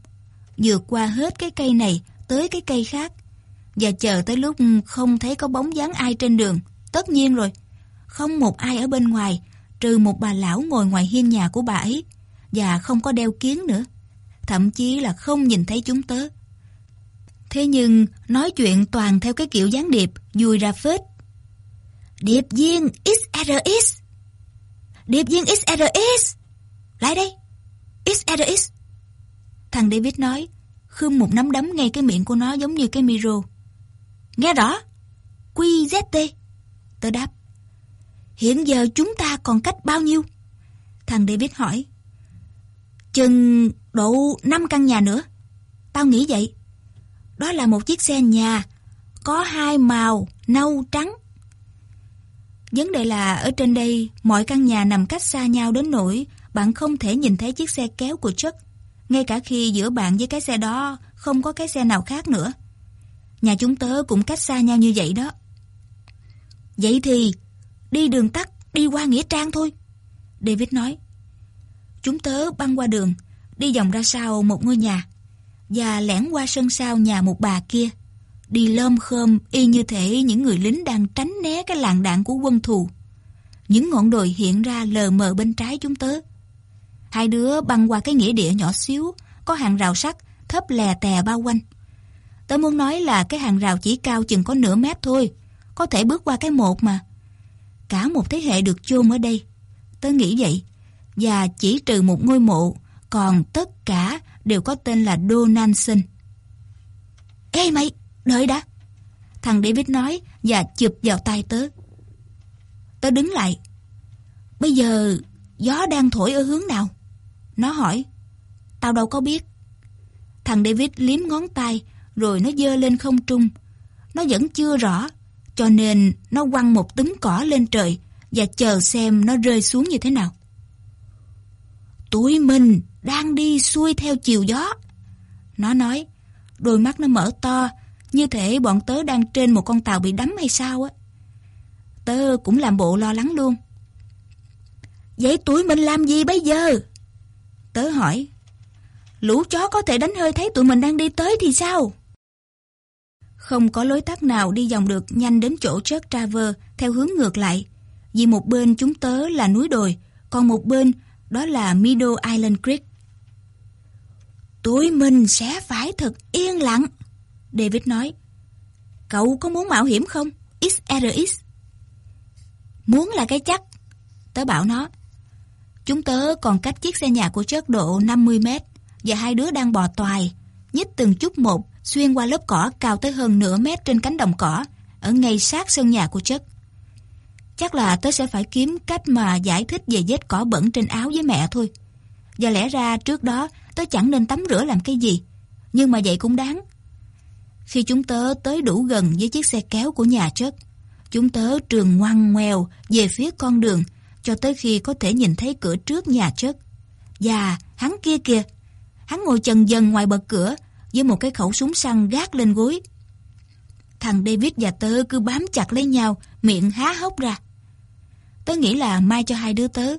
Vượt qua hết cái cây này tới cái cây khác. Và chờ tới lúc không thấy có bóng dáng ai trên đường. Tất nhiên rồi. Không một ai ở bên ngoài, trừ một bà lão ngồi ngoài hiên nhà của bà ấy. Và không có đeo kiến nữa. Thậm chí là không nhìn thấy chúng tớ. Thế nhưng nói chuyện toàn theo cái kiểu gián điệp vui ra phết. Điệp viên XRX Điệp viên XRX Lại đây XRX Thằng David nói Khương một nắm đấm ngay cái miệng của nó giống như cái miro Nghe rõ. QZT Tớ đáp. Hiện giờ chúng ta còn cách bao nhiêu? Thằng David hỏi. Chừng độ 5 căn nhà nữa. Tao nghĩ vậy. Đó là một chiếc xe nhà có hai màu nâu trắng. Vấn đề là ở trên đây mọi căn nhà nằm cách xa nhau đến nỗi bạn không thể nhìn thấy chiếc xe kéo của Chuck, ngay cả khi giữa bạn với cái xe đó không có cái xe nào khác nữa. Nhà chúng tớ cũng cách xa nhau như vậy đó. Vậy thì đi đường tắt, đi qua Nghĩa Trang thôi. David nói. Chúng tớ băng qua đường, đi vòng ra sau một ngôi nhà và lẻn qua sân sau nhà một bà kia. Đi lơm khơm y như thể những người lính đang tránh né cái làn đạn của quân thù. Những ngọn đồi hiện ra lờ mờ bên trái chúng tớ. Hai đứa băng qua cái nghĩa địa nhỏ xíu, có hàng rào sắt, thấp lè tè bao quanh. Tớ muốn nói là cái hàng rào chỉ cao chừng có nửa mét thôi, có thể bước qua cái một mà. Cả một thế hệ được chôn ở đây. Tớ nghĩ vậy. Và chỉ trừ một ngôi mộ, còn tất cả đều có tên là Donaldson. Ê mày, đợi đã. Thằng David nói và chụp vào tay tớ. Tớ đứng lại. Bây giờ gió đang thổi ở hướng nào? Nó hỏi. Tao đâu có biết. Thằng David liếm ngón tay rồi nó dơ lên không trung. Nó vẫn chưa rõ cho nên nó quăng một túm cỏ lên trời và chờ xem nó rơi xuống như thế nào. Tụi mình đang đi xuôi theo chiều gió. Nó nói, đôi mắt nó mở to, như thể bọn tớ đang trên một con tàu bị đắm hay sao á. Tớ cũng làm bộ lo lắng luôn. Vậy tụi mình làm gì bây giờ? Tớ hỏi. Lũ chó có thể đánh hơi thấy tụi mình đang đi tới thì sao? Không có lối tắt nào đi dòng được nhanh đến chỗ Chuck Traver theo hướng ngược lại. Vì một bên chúng tớ là núi đồi, còn một bên đó là Middle Island Creek. Tụi mình sẽ phải thật yên lặng. David nói. Cậu có muốn mạo hiểm không? XRX. Muốn là cái chắc. Tớ bảo nó. Chúng tớ còn cách chiếc xe nhà của chất độ 50 mét và hai đứa đang bò toài, nhích từng chút một xuyên qua lớp cỏ cao tới hơn nửa mét trên cánh đồng cỏ ở ngay sát sân nhà của chất. Chắc là tớ sẽ phải kiếm cách mà giải thích về vết cỏ bẩn trên áo với mẹ thôi. Và lẽ ra trước đó tớ chẳng nên tắm rửa làm cái gì. Nhưng mà vậy cũng đáng. Khi chúng tớ tới đủ gần với chiếc xe kéo của nhà chất, chúng tớ trường ngoằn ngoèo về phía con đường cho tới khi có thể nhìn thấy cửa trước nhà chất. Và hắn kia kìa, hắn ngồi chần dần ngoài bậc cửa với một cái khẩu súng săn gác lên gối. Thằng David và tớ cứ bám chặt lấy nhau, miệng há hốc ra. Tớ nghĩ là mai cho hai đứa tớ.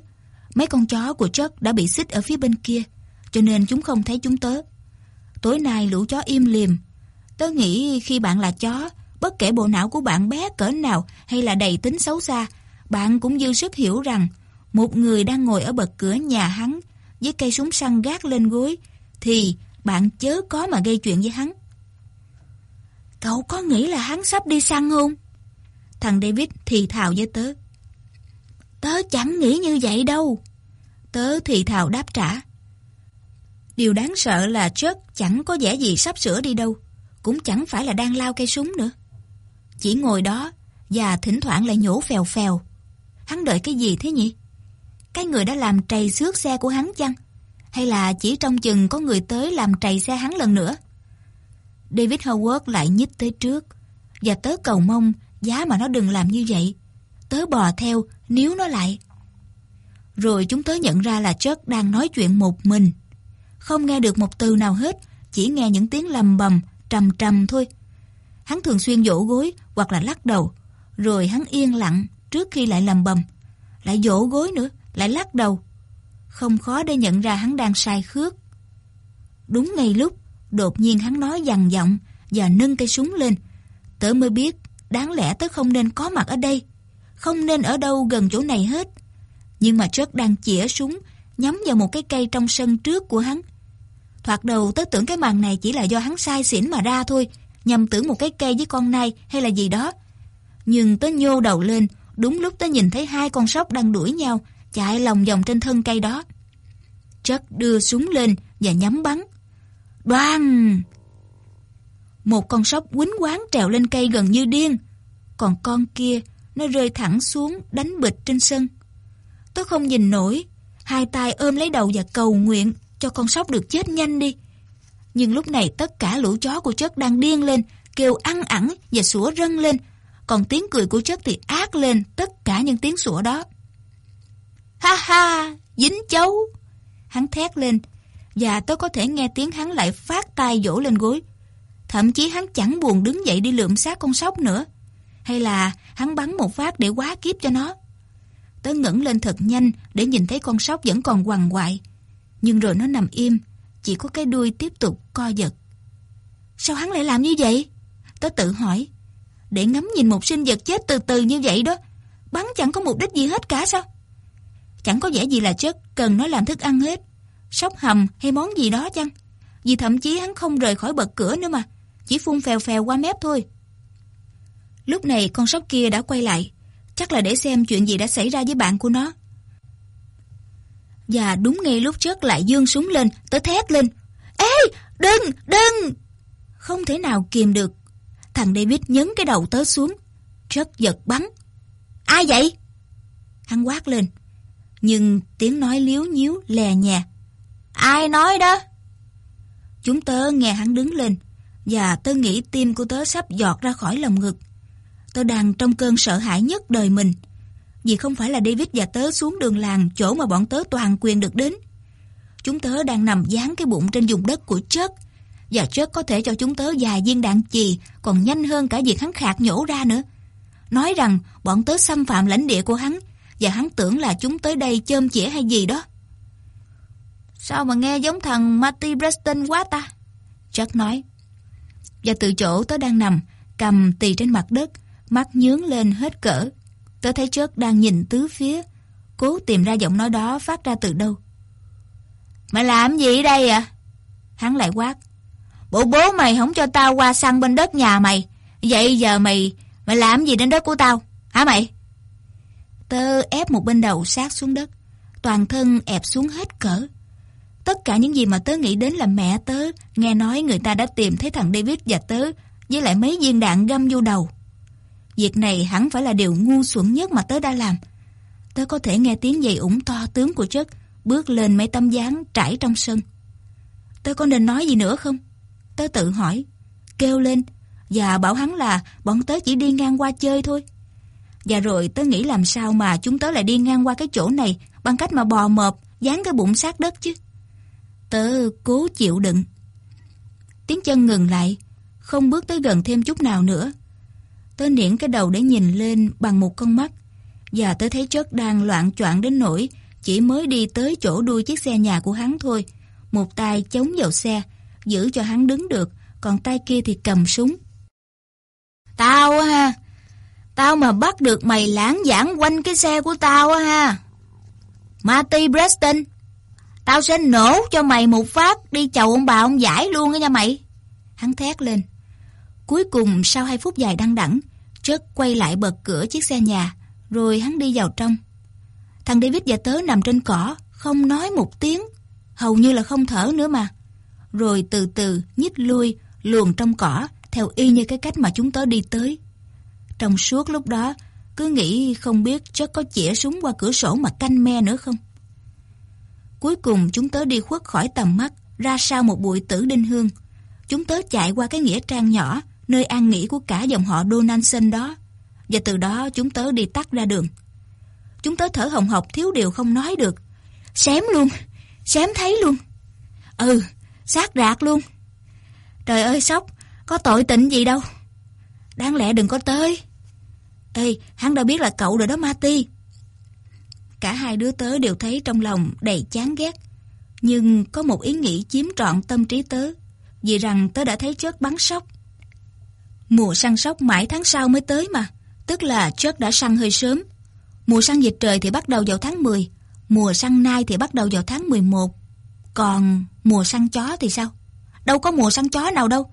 Mấy con chó của Chuck đã bị xích ở phía bên kia, cho nên chúng không thấy chúng tớ. Tối nay lũ chó im liềm. Tớ nghĩ khi bạn là chó, bất kể bộ não của bạn bé cỡ nào hay là đầy tính xấu xa, bạn cũng dư sức hiểu rằng một người đang ngồi ở bậc cửa nhà hắn với cây súng săn gác lên gối thì bạn chớ có mà gây chuyện với hắn. Cậu có nghĩ là hắn sắp đi săn không? Thằng David thì thào với tớ. Tớ chẳng nghĩ như vậy đâu. Tớ thì thào đáp trả. Điều đáng sợ là Chuck chẳng có vẻ gì sắp sửa đi đâu, cũng chẳng phải là đang lao cây súng nữa. Chỉ ngồi đó và thỉnh thoảng lại nhổ phèo phèo. Hắn đợi cái gì thế nhỉ? Cái người đã làm trầy xước xe của hắn chăng? Hay là chỉ trong chừng có người tới làm trầy xe hắn lần nữa? David Howard lại nhích tới trước và tớ cầu mong giá mà nó đừng làm như vậy. Tớ bò theo, níu nó lại. Rồi chúng tớ nhận ra là Chuck đang nói chuyện một mình. Không nghe được một từ nào hết, chỉ nghe những tiếng lầm bầm, trầm trầm thôi. Hắn thường xuyên vỗ gối hoặc là lắc đầu, rồi hắn yên lặng trước khi lại lầm bầm. Lại vỗ gối nữa, lại lắc đầu. Không khó để nhận ra hắn đang sai khước. Đúng ngay lúc, đột nhiên hắn nói dằn giọng và nâng cây súng lên. Tớ mới biết, đáng lẽ tớ không nên có mặt ở đây. Không nên ở đâu gần chỗ này hết. Nhưng mà Chuck đang chĩa súng, nhắm vào một cái cây trong sân trước của hắn. Thoạt đầu tớ tưởng cái màn này chỉ là do hắn sai xỉn mà ra thôi, nhầm tưởng một cái cây với con nai hay là gì đó. Nhưng tớ nhô đầu lên, đúng lúc tớ nhìn thấy hai con sóc đang đuổi nhau, chạy lòng vòng trên thân cây đó. chất đưa súng lên và nhắm bắn. Đoan! Một con sóc quýnh quán trèo lên cây gần như điên. Còn con kia, nó rơi thẳng xuống đánh bịch trên sân. Tôi không nhìn nổi, hai tay ôm lấy đầu và cầu nguyện cho con sóc được chết nhanh đi. Nhưng lúc này tất cả lũ chó của chất đang điên lên, kêu ăn ẳng và sủa rân lên. Còn tiếng cười của chất thì ác lên tất cả những tiếng sủa đó. Ha ha, dính cháu Hắn thét lên, và tôi có thể nghe tiếng hắn lại phát tay vỗ lên gối. Thậm chí hắn chẳng buồn đứng dậy đi lượm xác con sóc nữa. Hay là hắn bắn một phát để quá kiếp cho nó. Tớ ngẩng lên thật nhanh để nhìn thấy con sóc vẫn còn quằn quại. Nhưng rồi nó nằm im, chỉ có cái đuôi tiếp tục co giật. Sao hắn lại làm như vậy? Tớ tự hỏi. Để ngắm nhìn một sinh vật chết từ từ như vậy đó, bắn chẳng có mục đích gì hết cả sao? Chẳng có vẻ gì là chất cần nó làm thức ăn hết. Sóc hầm hay món gì đó chăng? Vì thậm chí hắn không rời khỏi bật cửa nữa mà, chỉ phun phèo phèo qua mép thôi. Lúc này con sóc kia đã quay lại, chắc là để xem chuyện gì đã xảy ra với bạn của nó. Và đúng ngay lúc trước lại dương súng lên, tớ thét lên. Ê, đừng, đừng! Không thể nào kìm được. Thằng David nhấn cái đầu tớ xuống. chất giật bắn. Ai vậy? Hắn quát lên. Nhưng tiếng nói liếu nhíu, lè nhẹ Ai nói đó? Chúng tớ nghe hắn đứng lên. Và tớ nghĩ tim của tớ sắp giọt ra khỏi lồng ngực. Tớ đang trong cơn sợ hãi nhất đời mình. Vì không phải là David và tớ xuống đường làng chỗ mà bọn tớ toàn quyền được đến. Chúng tớ đang nằm dán cái bụng trên vùng đất của chất. Và chất có thể cho chúng tớ vài viên đạn chì, còn nhanh hơn cả việc hắn khạc nhổ ra nữa. Nói rằng bọn tớ xâm phạm lãnh địa của hắn và hắn tưởng là chúng tới đây chôm chĩa hay gì đó. Sao mà nghe giống thằng Marty Preston quá ta? Chất nói. Và từ chỗ tớ đang nằm, cầm tì trên mặt đất, mắt nhướng lên hết cỡ. Tớ thấy Chớt đang nhìn tứ phía, cố tìm ra giọng nói đó phát ra từ đâu. Mày làm gì ở đây à? Hắn lại quát. Bộ bố mày không cho tao qua săn bên đất nhà mày. Vậy giờ mày, mày làm gì đến đất của tao? Hả mày? Tớ ép một bên đầu sát xuống đất, toàn thân ép xuống hết cỡ. Tất cả những gì mà tớ nghĩ đến là mẹ tớ nghe nói người ta đã tìm thấy thằng David và tớ với lại mấy viên đạn găm vô đầu. Việc này hẳn phải là điều ngu xuẩn nhất mà tớ đã làm. Tớ có thể nghe tiếng giày ủng to tướng của chất bước lên mấy tấm dáng trải trong sân. Tớ có nên nói gì nữa không? Tớ tự hỏi, kêu lên và bảo hắn là bọn tớ chỉ đi ngang qua chơi thôi. Và rồi tớ nghĩ làm sao mà chúng tớ lại đi ngang qua cái chỗ này bằng cách mà bò mộp, dán cái bụng sát đất chứ. Tớ cố chịu đựng. Tiếng chân ngừng lại, không bước tới gần thêm chút nào nữa. Tớ niễn cái đầu để nhìn lên bằng một con mắt và tớ thấy chất đang loạn choạng đến nỗi chỉ mới đi tới chỗ đuôi chiếc xe nhà của hắn thôi. Một tay chống vào xe, giữ cho hắn đứng được, còn tay kia thì cầm súng. Tao ha, tao mà bắt được mày lãng giảng quanh cái xe của tao á ha. Marty Preston, tao sẽ nổ cho mày một phát đi chầu ông bà ông giải luôn á nha mày. Hắn thét lên. Cuối cùng sau 2 phút dài đăng đẳng, Chuck quay lại bật cửa chiếc xe nhà, rồi hắn đi vào trong. Thằng David và tớ nằm trên cỏ, không nói một tiếng, hầu như là không thở nữa mà. Rồi từ từ nhích lui, luồn trong cỏ, theo y như cái cách mà chúng tớ đi tới. Trong suốt lúc đó, cứ nghĩ không biết chắc có chĩa súng qua cửa sổ mà canh me nữa không. Cuối cùng chúng tớ đi khuất khỏi tầm mắt, ra sau một bụi tử đinh hương. chúng tớ chạy qua cái nghĩa trang nhỏ, nơi an nghỉ của cả dòng họ Donaldson đó. Và từ đó chúng tớ đi tắt ra đường. Chúng tớ thở hồng hộc thiếu điều không nói được. Xém luôn, xém thấy luôn. Ừ, xác rạc luôn. Trời ơi sốc, có tội tịnh gì đâu. Đáng lẽ đừng có tới. Ê, hắn đã biết là cậu rồi đó Marty. Cả hai đứa tớ đều thấy trong lòng đầy chán ghét. Nhưng có một ý nghĩ chiếm trọn tâm trí tớ. Vì rằng tớ đã thấy chất bắn sóc. Mùa săn sóc mãi tháng sau mới tới mà. Tức là chất đã săn hơi sớm. Mùa săn dịch trời thì bắt đầu vào tháng 10. Mùa săn nai thì bắt đầu vào tháng 11. Còn mùa săn chó thì sao? Đâu có mùa săn chó nào đâu.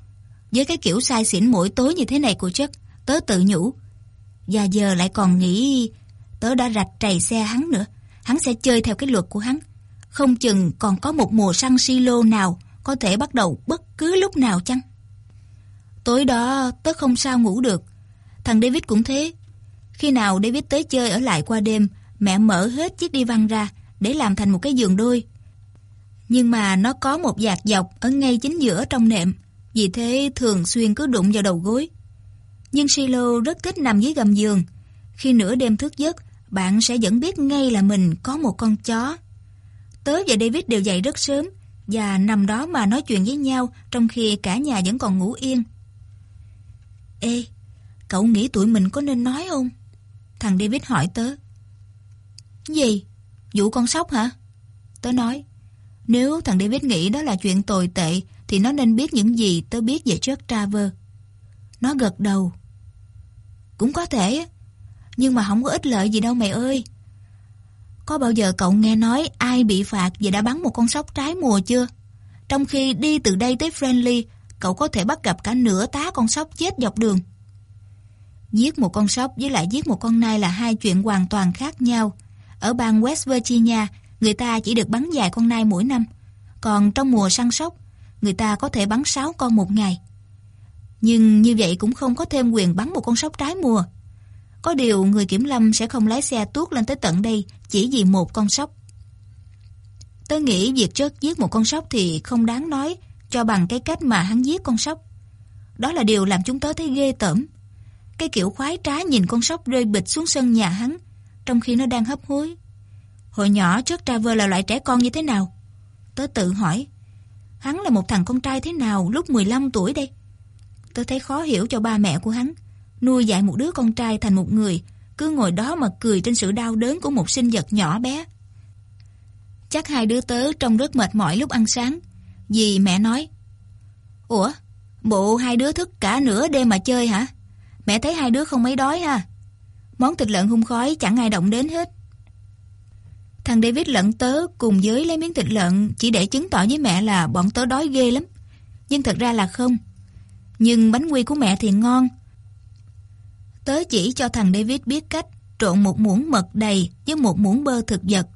Với cái kiểu sai xỉn mỗi tối như thế này của chất, tớ tự nhủ. Và giờ lại còn nghĩ tớ đã rạch trầy xe hắn nữa. Hắn sẽ chơi theo cái luật của hắn. Không chừng còn có một mùa săn silo nào có thể bắt đầu bất cứ lúc nào chăng? Tối đó tớ không sao ngủ được. Thằng David cũng thế. Khi nào David tới chơi ở lại qua đêm, mẹ mở hết chiếc đi văn ra để làm thành một cái giường đôi. Nhưng mà nó có một dạt dọc ở ngay chính giữa trong nệm, vì thế thường xuyên cứ đụng vào đầu gối. Nhưng Silo rất thích nằm dưới gầm giường. Khi nửa đêm thức giấc, bạn sẽ vẫn biết ngay là mình có một con chó. Tớ và David đều dậy rất sớm và nằm đó mà nói chuyện với nhau trong khi cả nhà vẫn còn ngủ yên. Ê, cậu nghĩ tụi mình có nên nói không? Thằng David hỏi tớ. Gì? Vụ con sóc hả? Tớ nói. Nếu thằng David nghĩ đó là chuyện tồi tệ thì nó nên biết những gì tớ biết về Chuck Traver. Nó gật đầu. Cũng có thể, nhưng mà không có ích lợi gì đâu mày ơi. Có bao giờ cậu nghe nói ai bị phạt vì đã bắn một con sóc trái mùa chưa? Trong khi đi từ đây tới Friendly, cậu có thể bắt gặp cả nửa tá con sóc chết dọc đường. Giết một con sóc với lại giết một con nai là hai chuyện hoàn toàn khác nhau. Ở bang West Virginia, người ta chỉ được bắn vài con nai mỗi năm. Còn trong mùa săn sóc, người ta có thể bắn 6 con một ngày. Nhưng như vậy cũng không có thêm quyền bắn một con sóc trái mùa. Có điều người kiểm lâm sẽ không lái xe tuốt lên tới tận đây chỉ vì một con sóc. Tôi nghĩ việc rớt giết một con sóc thì không đáng nói cho bằng cái cách mà hắn giết con sóc. Đó là điều làm chúng tớ thấy ghê tởm. Cái kiểu khoái trá nhìn con sóc rơi bịch xuống sân nhà hắn, trong khi nó đang hấp hối. Hồi nhỏ trước Traver là loại trẻ con như thế nào? Tớ tự hỏi. Hắn là một thằng con trai thế nào lúc 15 tuổi đây? tôi thấy khó hiểu cho ba mẹ của hắn. Nuôi dạy một đứa con trai thành một người, cứ ngồi đó mà cười trên sự đau đớn của một sinh vật nhỏ bé. Chắc hai đứa tớ trông rất mệt mỏi lúc ăn sáng. Vì mẹ nói, Ủa, bộ hai đứa thức cả nửa đêm mà chơi hả? Mẹ thấy hai đứa không mấy đói ha. Món thịt lợn hung khói chẳng ai động đến hết. Thằng David lẫn tớ cùng với lấy miếng thịt lợn chỉ để chứng tỏ với mẹ là bọn tớ đói ghê lắm. Nhưng thật ra là không. Nhưng bánh quy của mẹ thì ngon. Tớ chỉ cho thằng David biết cách trộn một muỗng mật đầy với một muỗng bơ thực vật,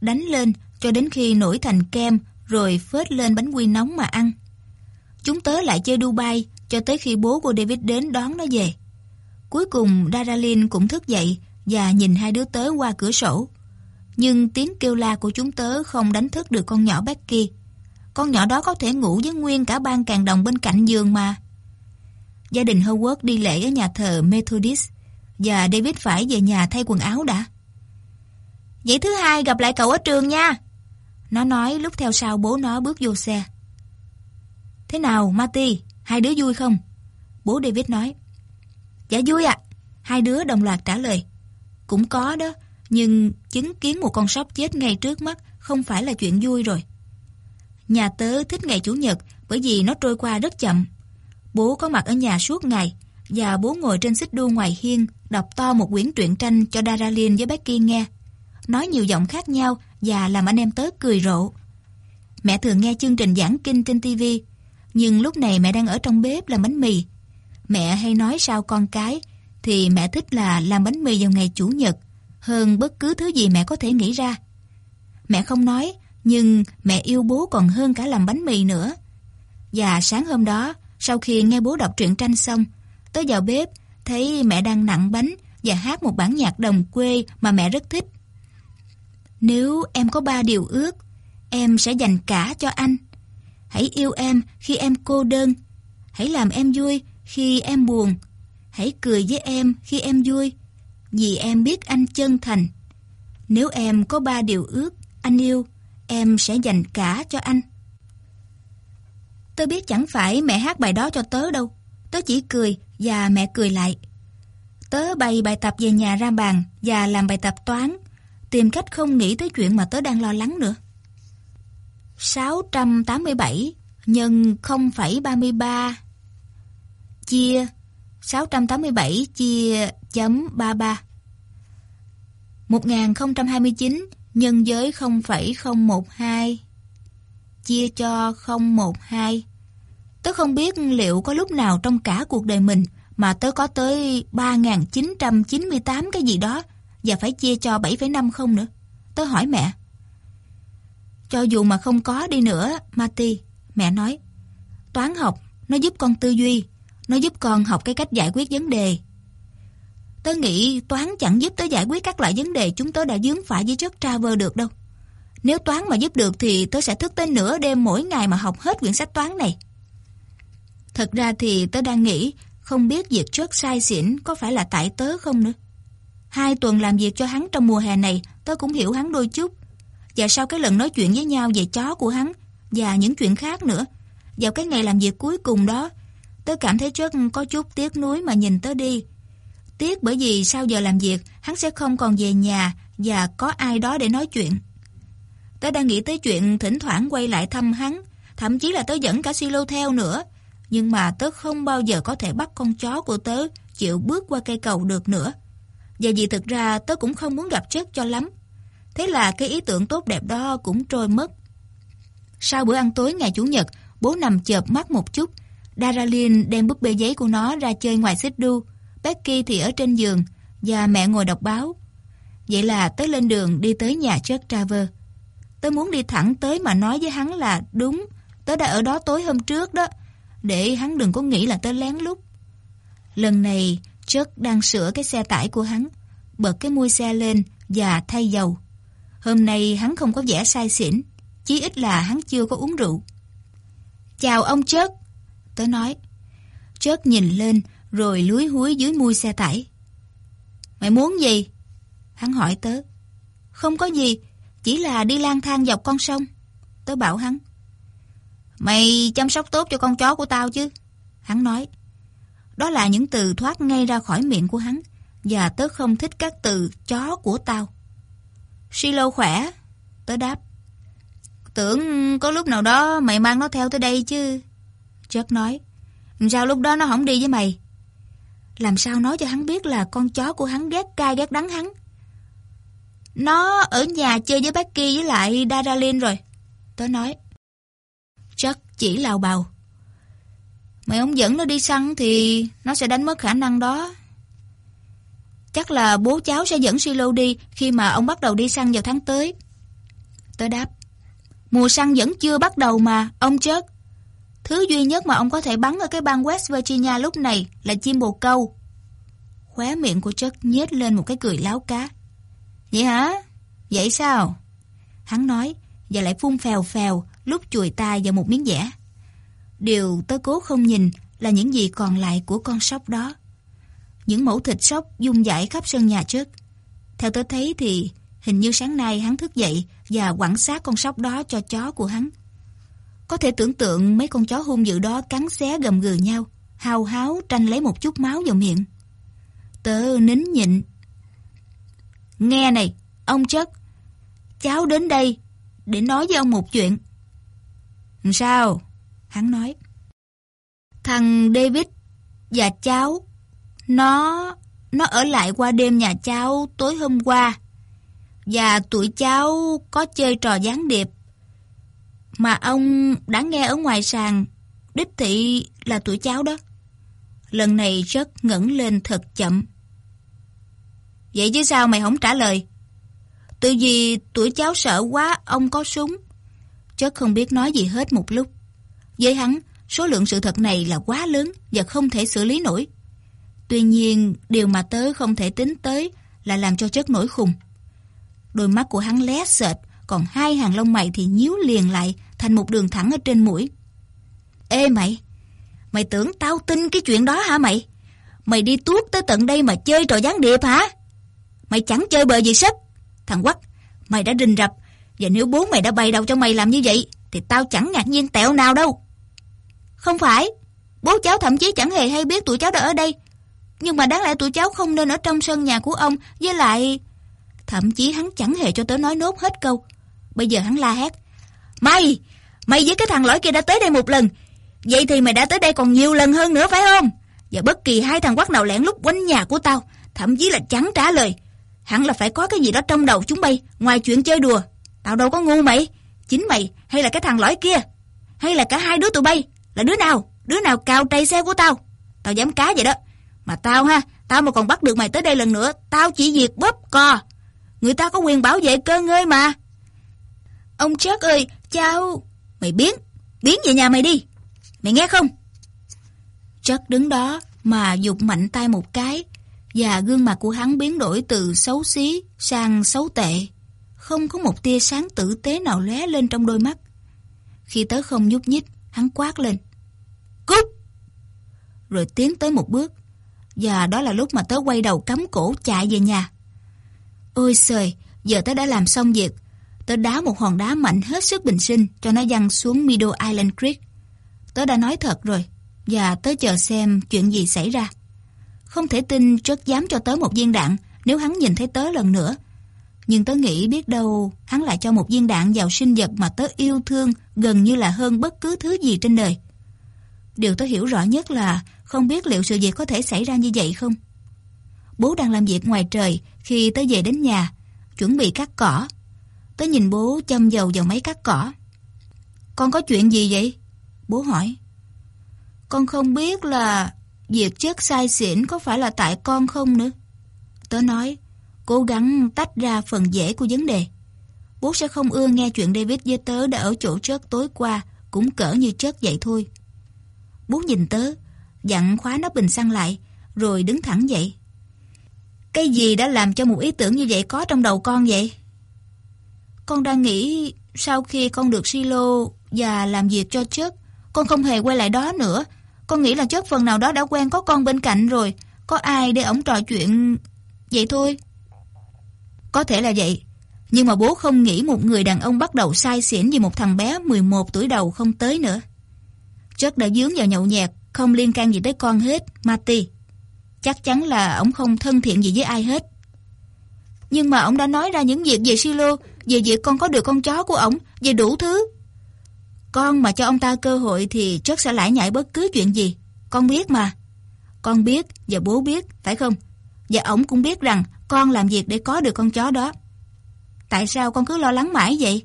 đánh lên cho đến khi nổi thành kem rồi phết lên bánh quy nóng mà ăn. Chúng tớ lại chơi Dubai cho tới khi bố của David đến đón nó về. Cuối cùng Daralyn cũng thức dậy và nhìn hai đứa tớ qua cửa sổ. Nhưng tiếng kêu la của chúng tớ không đánh thức được con nhỏ Becky. Con nhỏ đó có thể ngủ với nguyên cả ban càng đồng bên cạnh giường mà. Gia đình Howard đi lễ ở nhà thờ Methodist và David phải về nhà thay quần áo đã. Vậy thứ hai gặp lại cậu ở trường nha. Nó nói lúc theo sau bố nó bước vô xe. Thế nào, Marty? Hai đứa vui không? Bố David nói. Dạ vui ạ. Hai đứa đồng loạt trả lời. Cũng có đó, nhưng chứng kiến một con sóc chết ngay trước mắt không phải là chuyện vui rồi. Nhà tớ thích ngày Chủ nhật bởi vì nó trôi qua rất chậm. Bố có mặt ở nhà suốt ngày và bố ngồi trên xích đu ngoài hiên đọc to một quyển truyện tranh cho Daralyn với Becky nghe. Nói nhiều giọng khác nhau và làm anh em tớ cười rộ. Mẹ thường nghe chương trình giảng kinh trên TV nhưng lúc này mẹ đang ở trong bếp làm bánh mì. Mẹ hay nói sao con cái thì mẹ thích là làm bánh mì vào ngày Chủ nhật hơn bất cứ thứ gì mẹ có thể nghĩ ra. Mẹ không nói, nhưng mẹ yêu bố còn hơn cả làm bánh mì nữa. Và sáng hôm đó, sau khi nghe bố đọc truyện tranh xong, tới vào bếp, thấy mẹ đang nặng bánh và hát một bản nhạc đồng quê mà mẹ rất thích. Nếu em có ba điều ước, em sẽ dành cả cho anh. Hãy yêu em khi em cô đơn. Hãy làm em vui khi em buồn. Hãy cười với em khi em vui. Vì em biết anh chân thành. Nếu em có ba điều ước, anh yêu, em sẽ dành cả cho anh. Tớ biết chẳng phải mẹ hát bài đó cho tớ đâu. Tớ chỉ cười và mẹ cười lại. Tớ bày bài tập về nhà ra bàn và làm bài tập toán, tìm cách không nghĩ tới chuyện mà tớ đang lo lắng nữa. 687 nhân 0,33 chia 687 chia chấm 33 1029 nhân với 0,012 chia cho 012 Tớ không biết liệu có lúc nào trong cả cuộc đời mình mà tớ có tới 3.998 cái gì đó và phải chia cho 7,5 không nữa. Tớ hỏi mẹ. Cho dù mà không có đi nữa, Mati, mẹ nói. Toán học, nó giúp con tư duy, nó giúp con học cái cách giải quyết vấn đề. Tớ nghĩ toán chẳng giúp tớ giải quyết các loại vấn đề chúng tớ đã dướng phải với chất Traver được đâu. Nếu toán mà giúp được thì tớ sẽ thức tới nửa đêm mỗi ngày mà học hết quyển sách toán này. Thật ra thì tớ đang nghĩ không biết việc trước sai xỉn có phải là tại tớ không nữa. Hai tuần làm việc cho hắn trong mùa hè này tớ cũng hiểu hắn đôi chút. Và sau cái lần nói chuyện với nhau về chó của hắn và những chuyện khác nữa, vào cái ngày làm việc cuối cùng đó, tớ cảm thấy trước có chút tiếc nuối mà nhìn tớ đi. Tiếc bởi vì sau giờ làm việc, hắn sẽ không còn về nhà và có ai đó để nói chuyện. Tớ đang nghĩ tới chuyện thỉnh thoảng quay lại thăm hắn, thậm chí là tớ dẫn cả Silo theo nữa. Nhưng mà tớ không bao giờ có thể bắt con chó của tớ chịu bước qua cây cầu được nữa. Và vì thực ra tớ cũng không muốn gặp chết cho lắm. Thế là cái ý tưởng tốt đẹp đó cũng trôi mất. Sau bữa ăn tối ngày Chủ nhật, bố nằm chợp mắt một chút. Daralyn đem búp bê giấy của nó ra chơi ngoài xích đu. Becky thì ở trên giường và mẹ ngồi đọc báo. Vậy là tớ lên đường đi tới nhà Chuck Traver. Tớ muốn đi thẳng tới mà nói với hắn là đúng, tớ đã ở đó tối hôm trước đó, để hắn đừng có nghĩ là tớ lén lút. Lần này, Chuck đang sửa cái xe tải của hắn, bật cái mui xe lên và thay dầu. Hôm nay hắn không có vẻ sai xỉn, chí ít là hắn chưa có uống rượu. Chào ông Chuck, tớ nói. Chuck nhìn lên rồi lưới húi dưới mui xe tải. Mày muốn gì? Hắn hỏi tớ. Không có gì, chỉ là đi lang thang dọc con sông. Tớ bảo hắn. Mày chăm sóc tốt cho con chó của tao chứ? Hắn nói. Đó là những từ thoát ngay ra khỏi miệng của hắn. Và tớ không thích các từ chó của tao. Silo khỏe. Tớ đáp. Tưởng có lúc nào đó mày mang nó theo tới đây chứ. Chất nói. Sao lúc đó nó không đi với mày? Làm sao nói cho hắn biết là con chó của hắn ghét cay ghét đắng hắn? Nó ở nhà chơi với Becky với lại Daralin rồi. Tớ nói. Chắc chỉ lào bào. Mày không dẫn nó đi săn thì nó sẽ đánh mất khả năng đó. Chắc là bố cháu sẽ dẫn Silo đi khi mà ông bắt đầu đi săn vào tháng tới. Tớ đáp. Mùa săn vẫn chưa bắt đầu mà, ông chết. Thứ duy nhất mà ông có thể bắn ở cái bang West Virginia lúc này là chim bồ câu. Khóe miệng của Chuck nhếch lên một cái cười láo cá. Vậy hả? Vậy sao? Hắn nói và lại phun phèo phèo lúc chùi tai vào một miếng dẻ. Điều tớ cố không nhìn là những gì còn lại của con sóc đó. Những mẫu thịt sóc dung dãi khắp sân nhà trước. Theo tớ thấy thì hình như sáng nay hắn thức dậy và quẳng xác con sóc đó cho chó của hắn. Có thể tưởng tượng mấy con chó hung dữ đó cắn xé gầm gừ nhau, hào háo tranh lấy một chút máu vào miệng. Tớ nín nhịn. Nghe này, ông chất, cháu đến đây để nói với ông một chuyện. Sao? Hắn nói. Thằng David và cháu, nó, nó ở lại qua đêm nhà cháu tối hôm qua. Và tụi cháu có chơi trò gián điệp. Mà ông đã nghe ở ngoài sàn, đích thị là tuổi cháu đó. Lần này rất ngẩng lên thật chậm. Vậy chứ sao mày không trả lời? Tự vì tuổi cháu sợ quá ông có súng. Chất không biết nói gì hết một lúc. Với hắn, số lượng sự thật này là quá lớn và không thể xử lý nổi. Tuy nhiên, điều mà tớ không thể tính tới là làm cho chất nổi khùng. Đôi mắt của hắn lé sệt, còn hai hàng lông mày thì nhíu liền lại thành một đường thẳng ở trên mũi. Ê mày, mày tưởng tao tin cái chuyện đó hả mày? Mày đi tuốt tới tận đây mà chơi trò gián điệp hả? Mày chẳng chơi bờ gì sức. Thằng Quắc, mày đã rình rập. Và nếu bố mày đã bày đầu cho mày làm như vậy, thì tao chẳng ngạc nhiên tẹo nào đâu. Không phải, bố cháu thậm chí chẳng hề hay biết tụi cháu đã ở đây. Nhưng mà đáng lẽ tụi cháu không nên ở trong sân nhà của ông, với lại... Thậm chí hắn chẳng hề cho tớ nói nốt hết câu. Bây giờ hắn la hét. Mày! Mày với cái thằng lõi kia đã tới đây một lần. Vậy thì mày đã tới đây còn nhiều lần hơn nữa phải không? Và bất kỳ hai thằng quắc nào lẻn lúc quanh nhà của tao, thậm chí là chẳng trả lời. Hẳn là phải có cái gì đó trong đầu chúng bay, ngoài chuyện chơi đùa. Tao đâu có ngu mày. Chính mày, hay là cái thằng lõi kia? Hay là cả hai đứa tụi bay? Là đứa nào? Đứa nào cào trầy xe của tao? Tao dám cá vậy đó. Mà tao ha, tao mà còn bắt được mày tới đây lần nữa, tao chỉ diệt bóp cò. Người ta có quyền bảo vệ cơ ngơi mà. Ông Chuck ơi, cháu... Mày biến, biến về nhà mày đi. Mày nghe không? Chuck đứng đó mà dục mạnh tay một cái và gương mặt của hắn biến đổi từ xấu xí sang xấu tệ. Không có một tia sáng tử tế nào lóe lên trong đôi mắt. Khi tớ không nhúc nhích, hắn quát lên. Cút! Rồi tiến tới một bước. Và đó là lúc mà tớ quay đầu cắm cổ chạy về nhà. Ôi trời, giờ tớ đã làm xong việc. Tớ đá một hòn đá mạnh hết sức bình sinh cho nó văng xuống Middle Island Creek. Tớ đã nói thật rồi, và tớ chờ xem chuyện gì xảy ra. Không thể tin rất dám cho tớ một viên đạn nếu hắn nhìn thấy tớ lần nữa. Nhưng tớ nghĩ biết đâu hắn lại cho một viên đạn vào sinh vật mà tớ yêu thương gần như là hơn bất cứ thứ gì trên đời. Điều tớ hiểu rõ nhất là không biết liệu sự việc có thể xảy ra như vậy không. Bố đang làm việc ngoài trời khi tớ về đến nhà, chuẩn bị cắt cỏ. Tớ nhìn bố châm dầu vào máy cắt cỏ. Con có chuyện gì vậy? Bố hỏi. Con không biết là việc chất sai xỉn có phải là tại con không nữa. Tớ nói, cố gắng tách ra phần dễ của vấn đề. Bố sẽ không ưa nghe chuyện David với tớ đã ở chỗ chất tối qua, cũng cỡ như chất vậy thôi. Bố nhìn tớ, dặn khóa nắp bình xăng lại, rồi đứng thẳng dậy. Cái gì đã làm cho một ý tưởng như vậy có trong đầu con vậy? Con đang nghĩ sau khi con được silo và làm việc cho chất, con không hề quay lại đó nữa. Con nghĩ là chất phần nào đó đã quen có con bên cạnh rồi, có ai để ổng trò chuyện vậy thôi. Có thể là vậy, nhưng mà bố không nghĩ một người đàn ông bắt đầu sai xỉn vì một thằng bé 11 tuổi đầu không tới nữa. Chất đã dướng vào nhậu nhẹt, không liên can gì tới con hết, Marty. Chắc chắn là ổng không thân thiện gì với ai hết. Nhưng mà ổng đã nói ra những việc về Silo, về việc con có được con chó của ổng, về đủ thứ. Con mà cho ông ta cơ hội thì chắc sẽ lãi nhảy bất cứ chuyện gì. Con biết mà. Con biết và bố biết, phải không? Và ổng cũng biết rằng con làm việc để có được con chó đó. Tại sao con cứ lo lắng mãi vậy?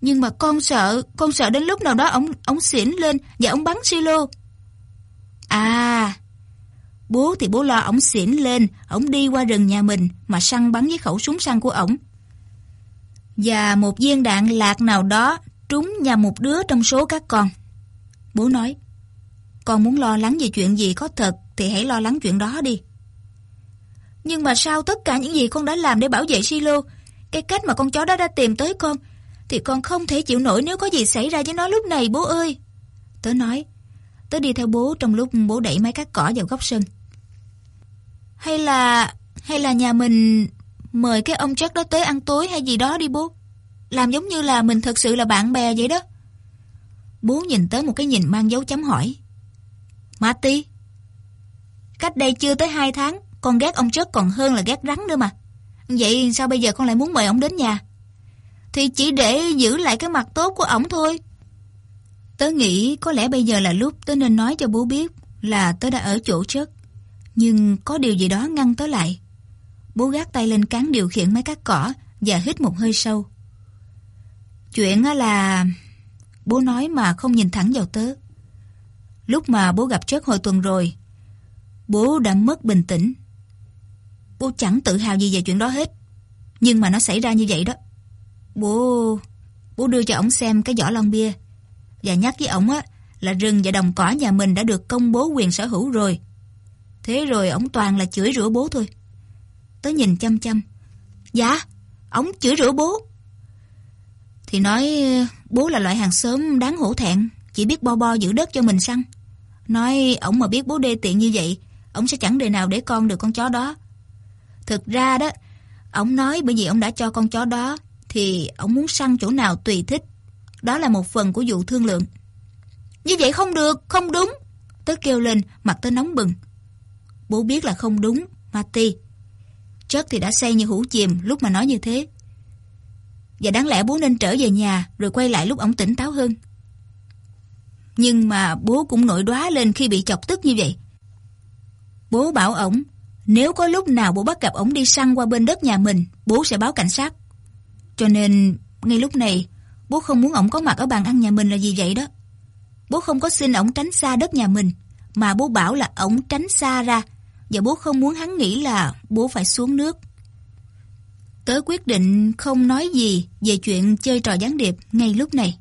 Nhưng mà con sợ, con sợ đến lúc nào đó ổng ổng xỉn lên và ổng bắn silo. À, bố thì bố lo ổng xỉn lên, ổng đi qua rừng nhà mình mà săn bắn với khẩu súng săn của ổng. Và một viên đạn lạc nào đó trúng nhà một đứa trong số các con. Bố nói, con muốn lo lắng về chuyện gì có thật thì hãy lo lắng chuyện đó đi. Nhưng mà sao tất cả những gì con đã làm để bảo vệ Silo, cái cách mà con chó đó đã tìm tới con, thì con không thể chịu nổi nếu có gì xảy ra với nó lúc này bố ơi. Tớ nói, tớ đi theo bố trong lúc bố đẩy mấy cát cỏ vào góc sân. Hay là, hay là nhà mình mời cái ông Jack đó tới ăn tối hay gì đó đi bố. Làm giống như là mình thật sự là bạn bè vậy đó. Bố nhìn tới một cái nhìn mang dấu chấm hỏi. Marty, cách đây chưa tới hai tháng, con ghét ông Jack còn hơn là ghét rắn nữa mà. Vậy sao bây giờ con lại muốn mời ông đến nhà? Thì chỉ để giữ lại cái mặt tốt của ổng thôi. Tớ nghĩ có lẽ bây giờ là lúc tớ nên nói cho bố biết là tớ đã ở chỗ Jack Nhưng có điều gì đó ngăn tớ lại. Bố gác tay lên cán điều khiển máy cắt cỏ và hít một hơi sâu. Chuyện là... Bố nói mà không nhìn thẳng vào tớ. Lúc mà bố gặp chết hồi tuần rồi, bố đã mất bình tĩnh. Bố chẳng tự hào gì về chuyện đó hết. Nhưng mà nó xảy ra như vậy đó. Bố... Bố đưa cho ổng xem cái giỏ lon bia và nhắc với ổng á là rừng và đồng cỏ nhà mình đã được công bố quyền sở hữu rồi. Thế rồi ổng toàn là chửi rủa bố thôi. Tớ nhìn chăm chăm. Dạ, ổng chửi rủa bố. Thì nói bố là loại hàng xóm đáng hổ thẹn, chỉ biết bo bo giữ đất cho mình săn. Nói ổng mà biết bố đê tiện như vậy, ổng sẽ chẳng đời nào để con được con chó đó. Thực ra đó, ổng nói bởi vì ổng đã cho con chó đó, thì ổng muốn săn chỗ nào tùy thích. Đó là một phần của vụ thương lượng. Như vậy không được, không đúng. Tớ kêu lên, mặt tớ nóng bừng. Bố biết là không đúng, mati. Chất thì đã say như hũ chìm lúc mà nói như thế. Và đáng lẽ bố nên trở về nhà rồi quay lại lúc ổng tỉnh táo hơn. Nhưng mà bố cũng nổi đóa lên khi bị chọc tức như vậy. Bố bảo ổng, nếu có lúc nào bố bắt gặp ổng đi săn qua bên đất nhà mình, bố sẽ báo cảnh sát. Cho nên, ngay lúc này, bố không muốn ổng có mặt ở bàn ăn nhà mình là gì vậy đó. Bố không có xin ổng tránh xa đất nhà mình, mà bố bảo là ổng tránh xa ra, và bố không muốn hắn nghĩ là bố phải xuống nước. Tớ quyết định không nói gì về chuyện chơi trò gián điệp ngay lúc này.